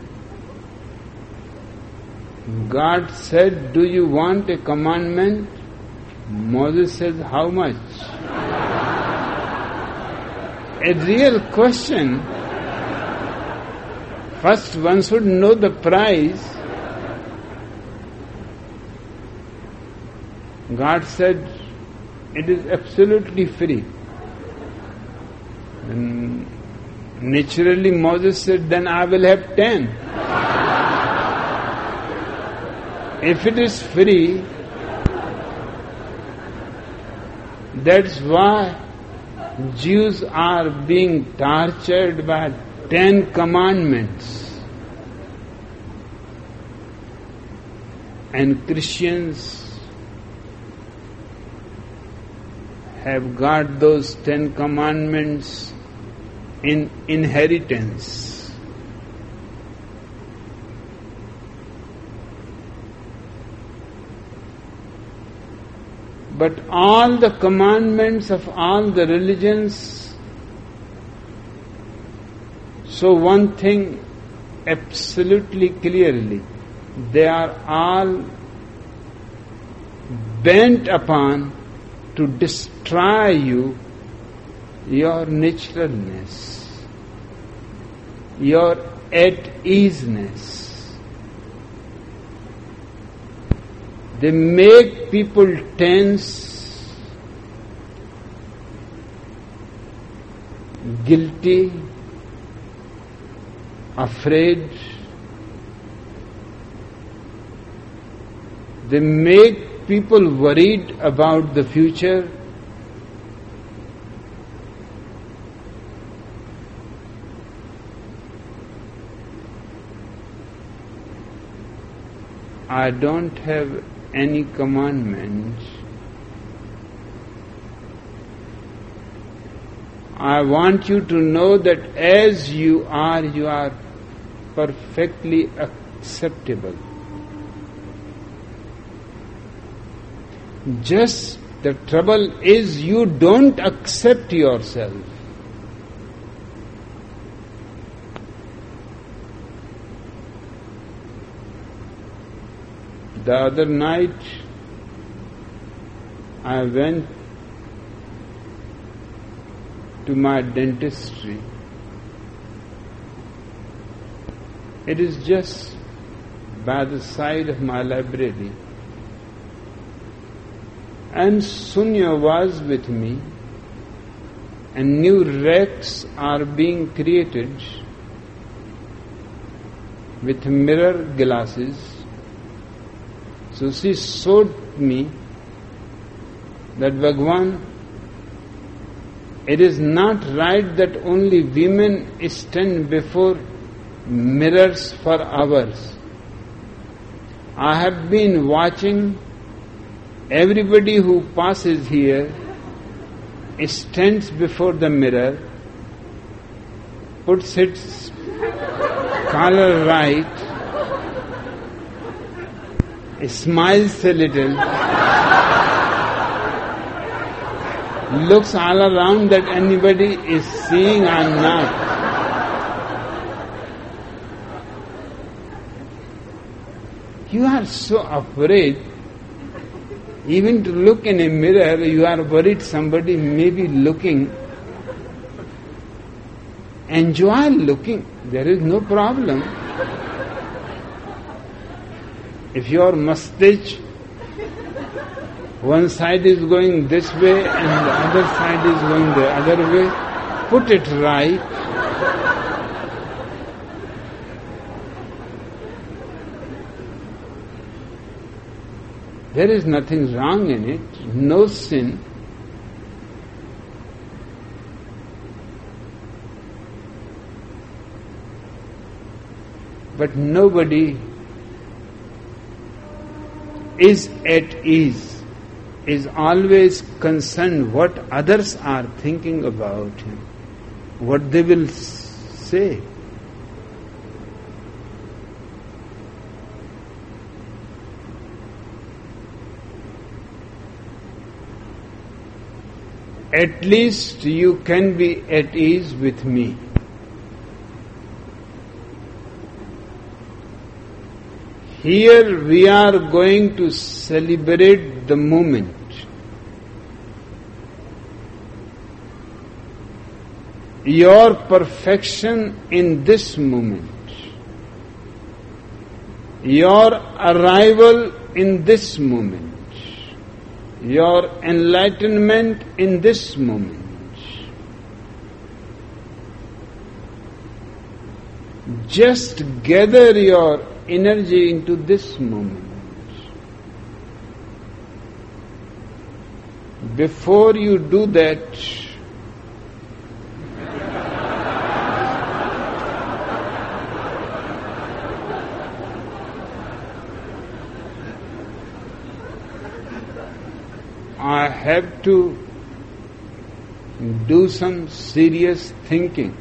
God said, Do you want a commandment? Moses says, How much? a real question. First, one should know the price. God said, It is absolutely free. And naturally, Moses said, Then I will have ten. If it is free, that's why Jews are being tortured by Ten Commandments. And Christians have got those Ten Commandments in inheritance. But all the commandments of all the religions, so one thing absolutely clearly. They are all bent upon to destroy you, your naturalness, your at easeness. They make people tense, guilty, afraid. They make people worried about the future. I don't have any commandments, I want you to know that as you are, you are perfectly acceptable. Just the trouble is you don't accept yourself. The other night I went to my dentistry. It is just by the side of my library. And Sunya was with me, and new wrecks are being created with mirror glasses. So she showed me that Bhagwan, it is not right that only women stand before mirrors for hours. I have been watching everybody who passes here stands before the mirror, puts its collar right, smiles a little, looks all around that anybody is seeing or not. You are so afraid. Even to look in a mirror, you are worried somebody may be looking. Enjoy looking, there is no problem. If your mustache, one side is going this way and the other side is going the other way, put it right. There is nothing wrong in it, no sin. But nobody is at ease, is always concerned what others are thinking about him, what they will say. at least you can be at ease with me. Here we are going to celebrate the moment. Your perfection in this moment. Your arrival in this moment your enlightenment in this moment. Just gather your energy into this moment. Before you do that, I have to do some serious thinking.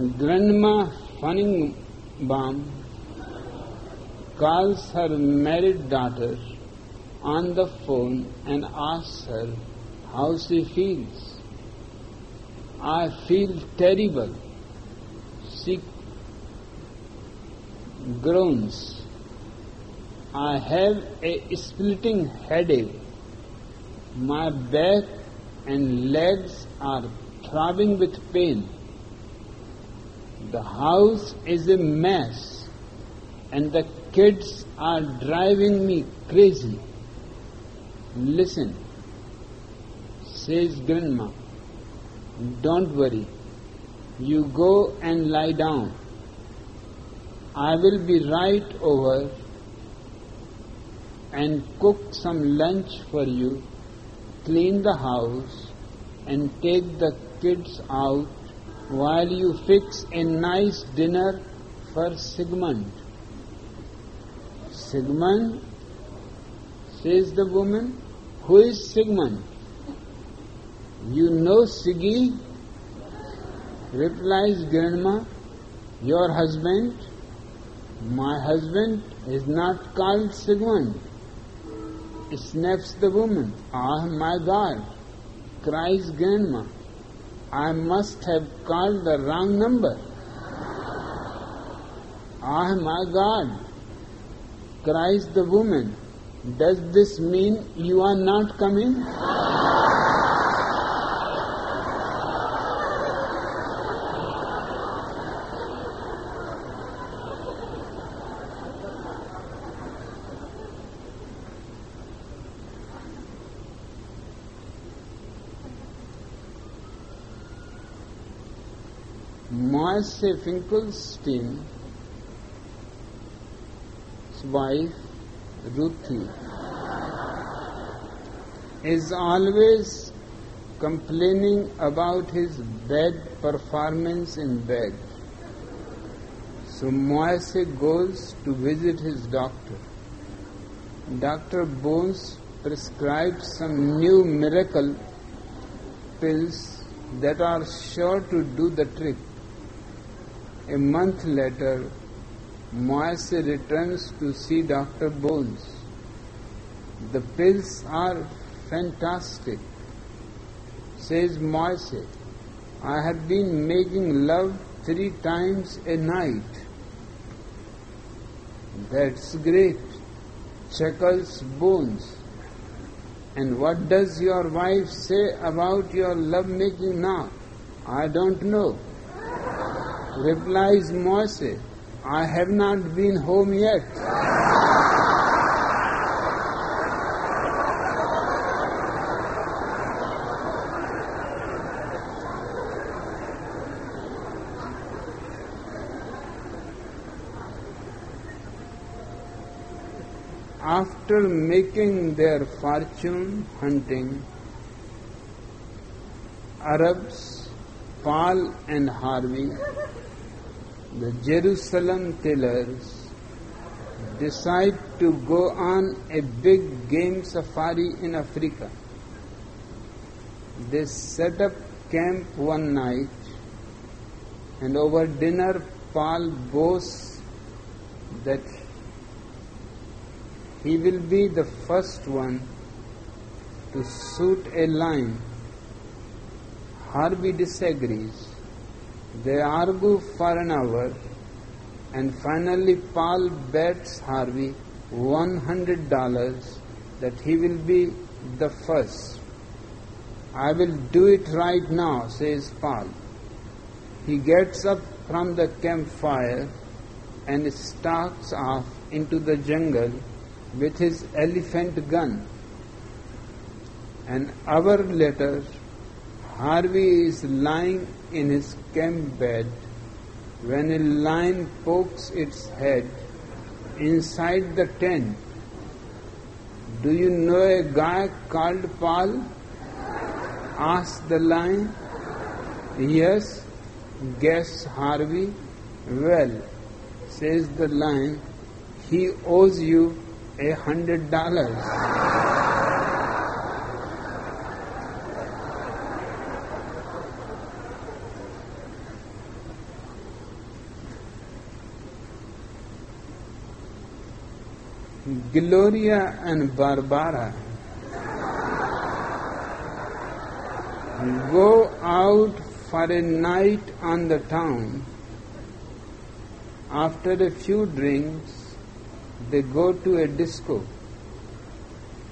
Grandma Funningbam calls her married daughter on the phone and asks her how she feels. I feel terrible. She groans. I have a splitting headache. My back and legs are throbbing with pain. The house is a mess and the kids are driving me crazy. Listen, says Grandma, don't worry. You go and lie down. I will be right over and cook some lunch for you, clean the house, and take the kids out while you fix a nice dinner for Sigmund. Sigmund, says the woman, who is Sigmund? You know Sigi? Replies Grandma, Your husband? My husband is not called Sigmund. Snaps the woman. Ah, my God! cries Grandma. I must have called the wrong number. Ah, my God! cries the woman. Does this mean you are not coming? Moise Finkelstein's wife, Ruthie, is always complaining about his bad performance in bed. So Moise goes to visit his doctor. Dr. Bones prescribes some new miracle pills that are sure to do the trick. A month later, Moise returns to see Dr. Bones. The pills are fantastic, says Moise. I have been making love three times a night. That's great, chuckles Bones. And what does your wife say about your love making now? I don't know. Replies Moise, I have not been home yet. After making their fortune hunting, Arabs, Paul and Harvey, the Jerusalem tellers, decide to go on a big game safari in Africa. They set up camp one night and over dinner Paul boasts that he will be the first one to shoot a lion. Harvey disagrees. They argue for an hour and finally Paul bets Harvey $100 that he will be the first. I will do it right now, says Paul. He gets up from the campfire and starts off into the jungle with his elephant gun. An hour later, Harvey is lying in his camp bed when a lion pokes its head inside the tent. Do you know a guy called Paul? asked the lion. Yes, guess Harvey. Well, says the lion, he owes you a hundred dollars. Gloria and Barbara go out for a night on the town. After a few drinks, they go to a disco.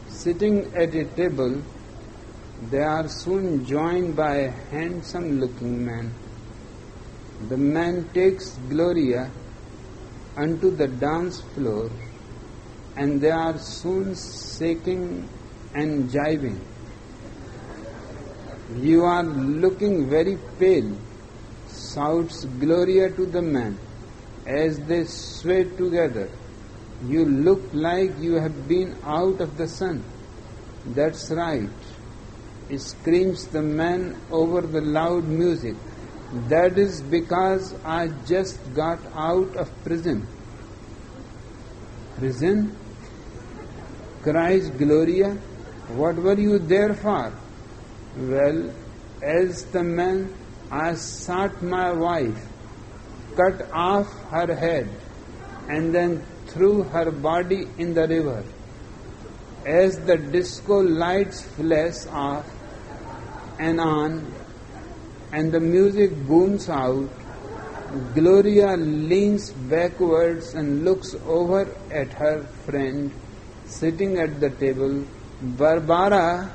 Sitting at a table, they are soon joined by a handsome looking man. The man takes Gloria onto the dance floor and they are soon shaking and jiving. You are looking very pale, shouts Gloria to the man as they sway together. You look like you have been out of the sun. That's right, screams the man over the loud music. That is because I just got out of prison. Prison? Cries Gloria. What were you there for? Well, as the man, I sought my wife, cut off her head, and then threw her body in the river. As the disco lights flash off and on, and the music booms out, Gloria leans backwards and looks over at her friend sitting at the table. Barbara,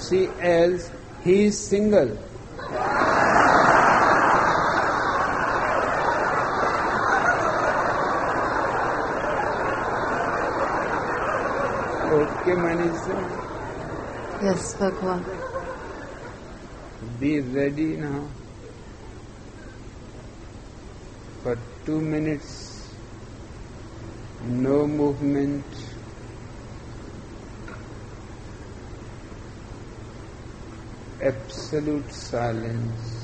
she yells, he is single. Okay, Maneesha. Yes, Bhagwan. Be ready now. For two minutes, no movement. Absolute silence.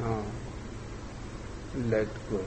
हाँ। Let go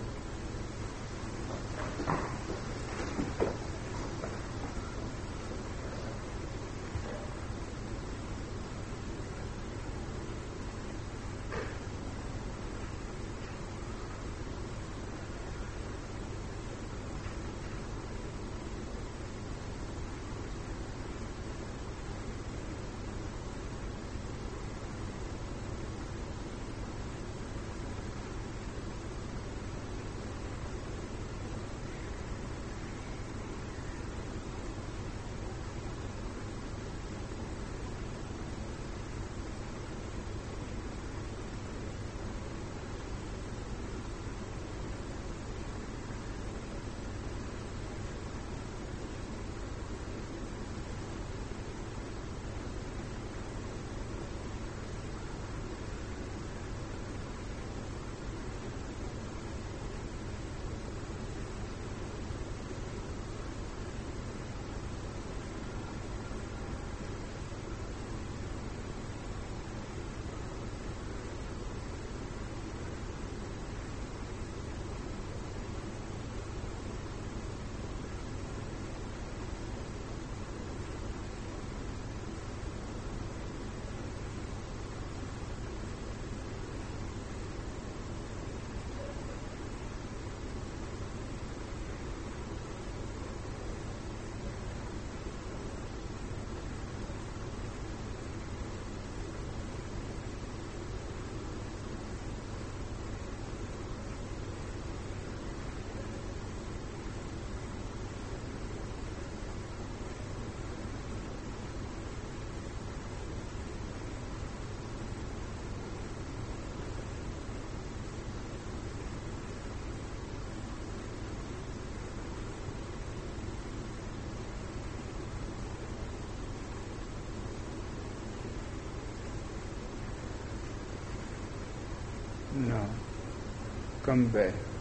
No. Come back.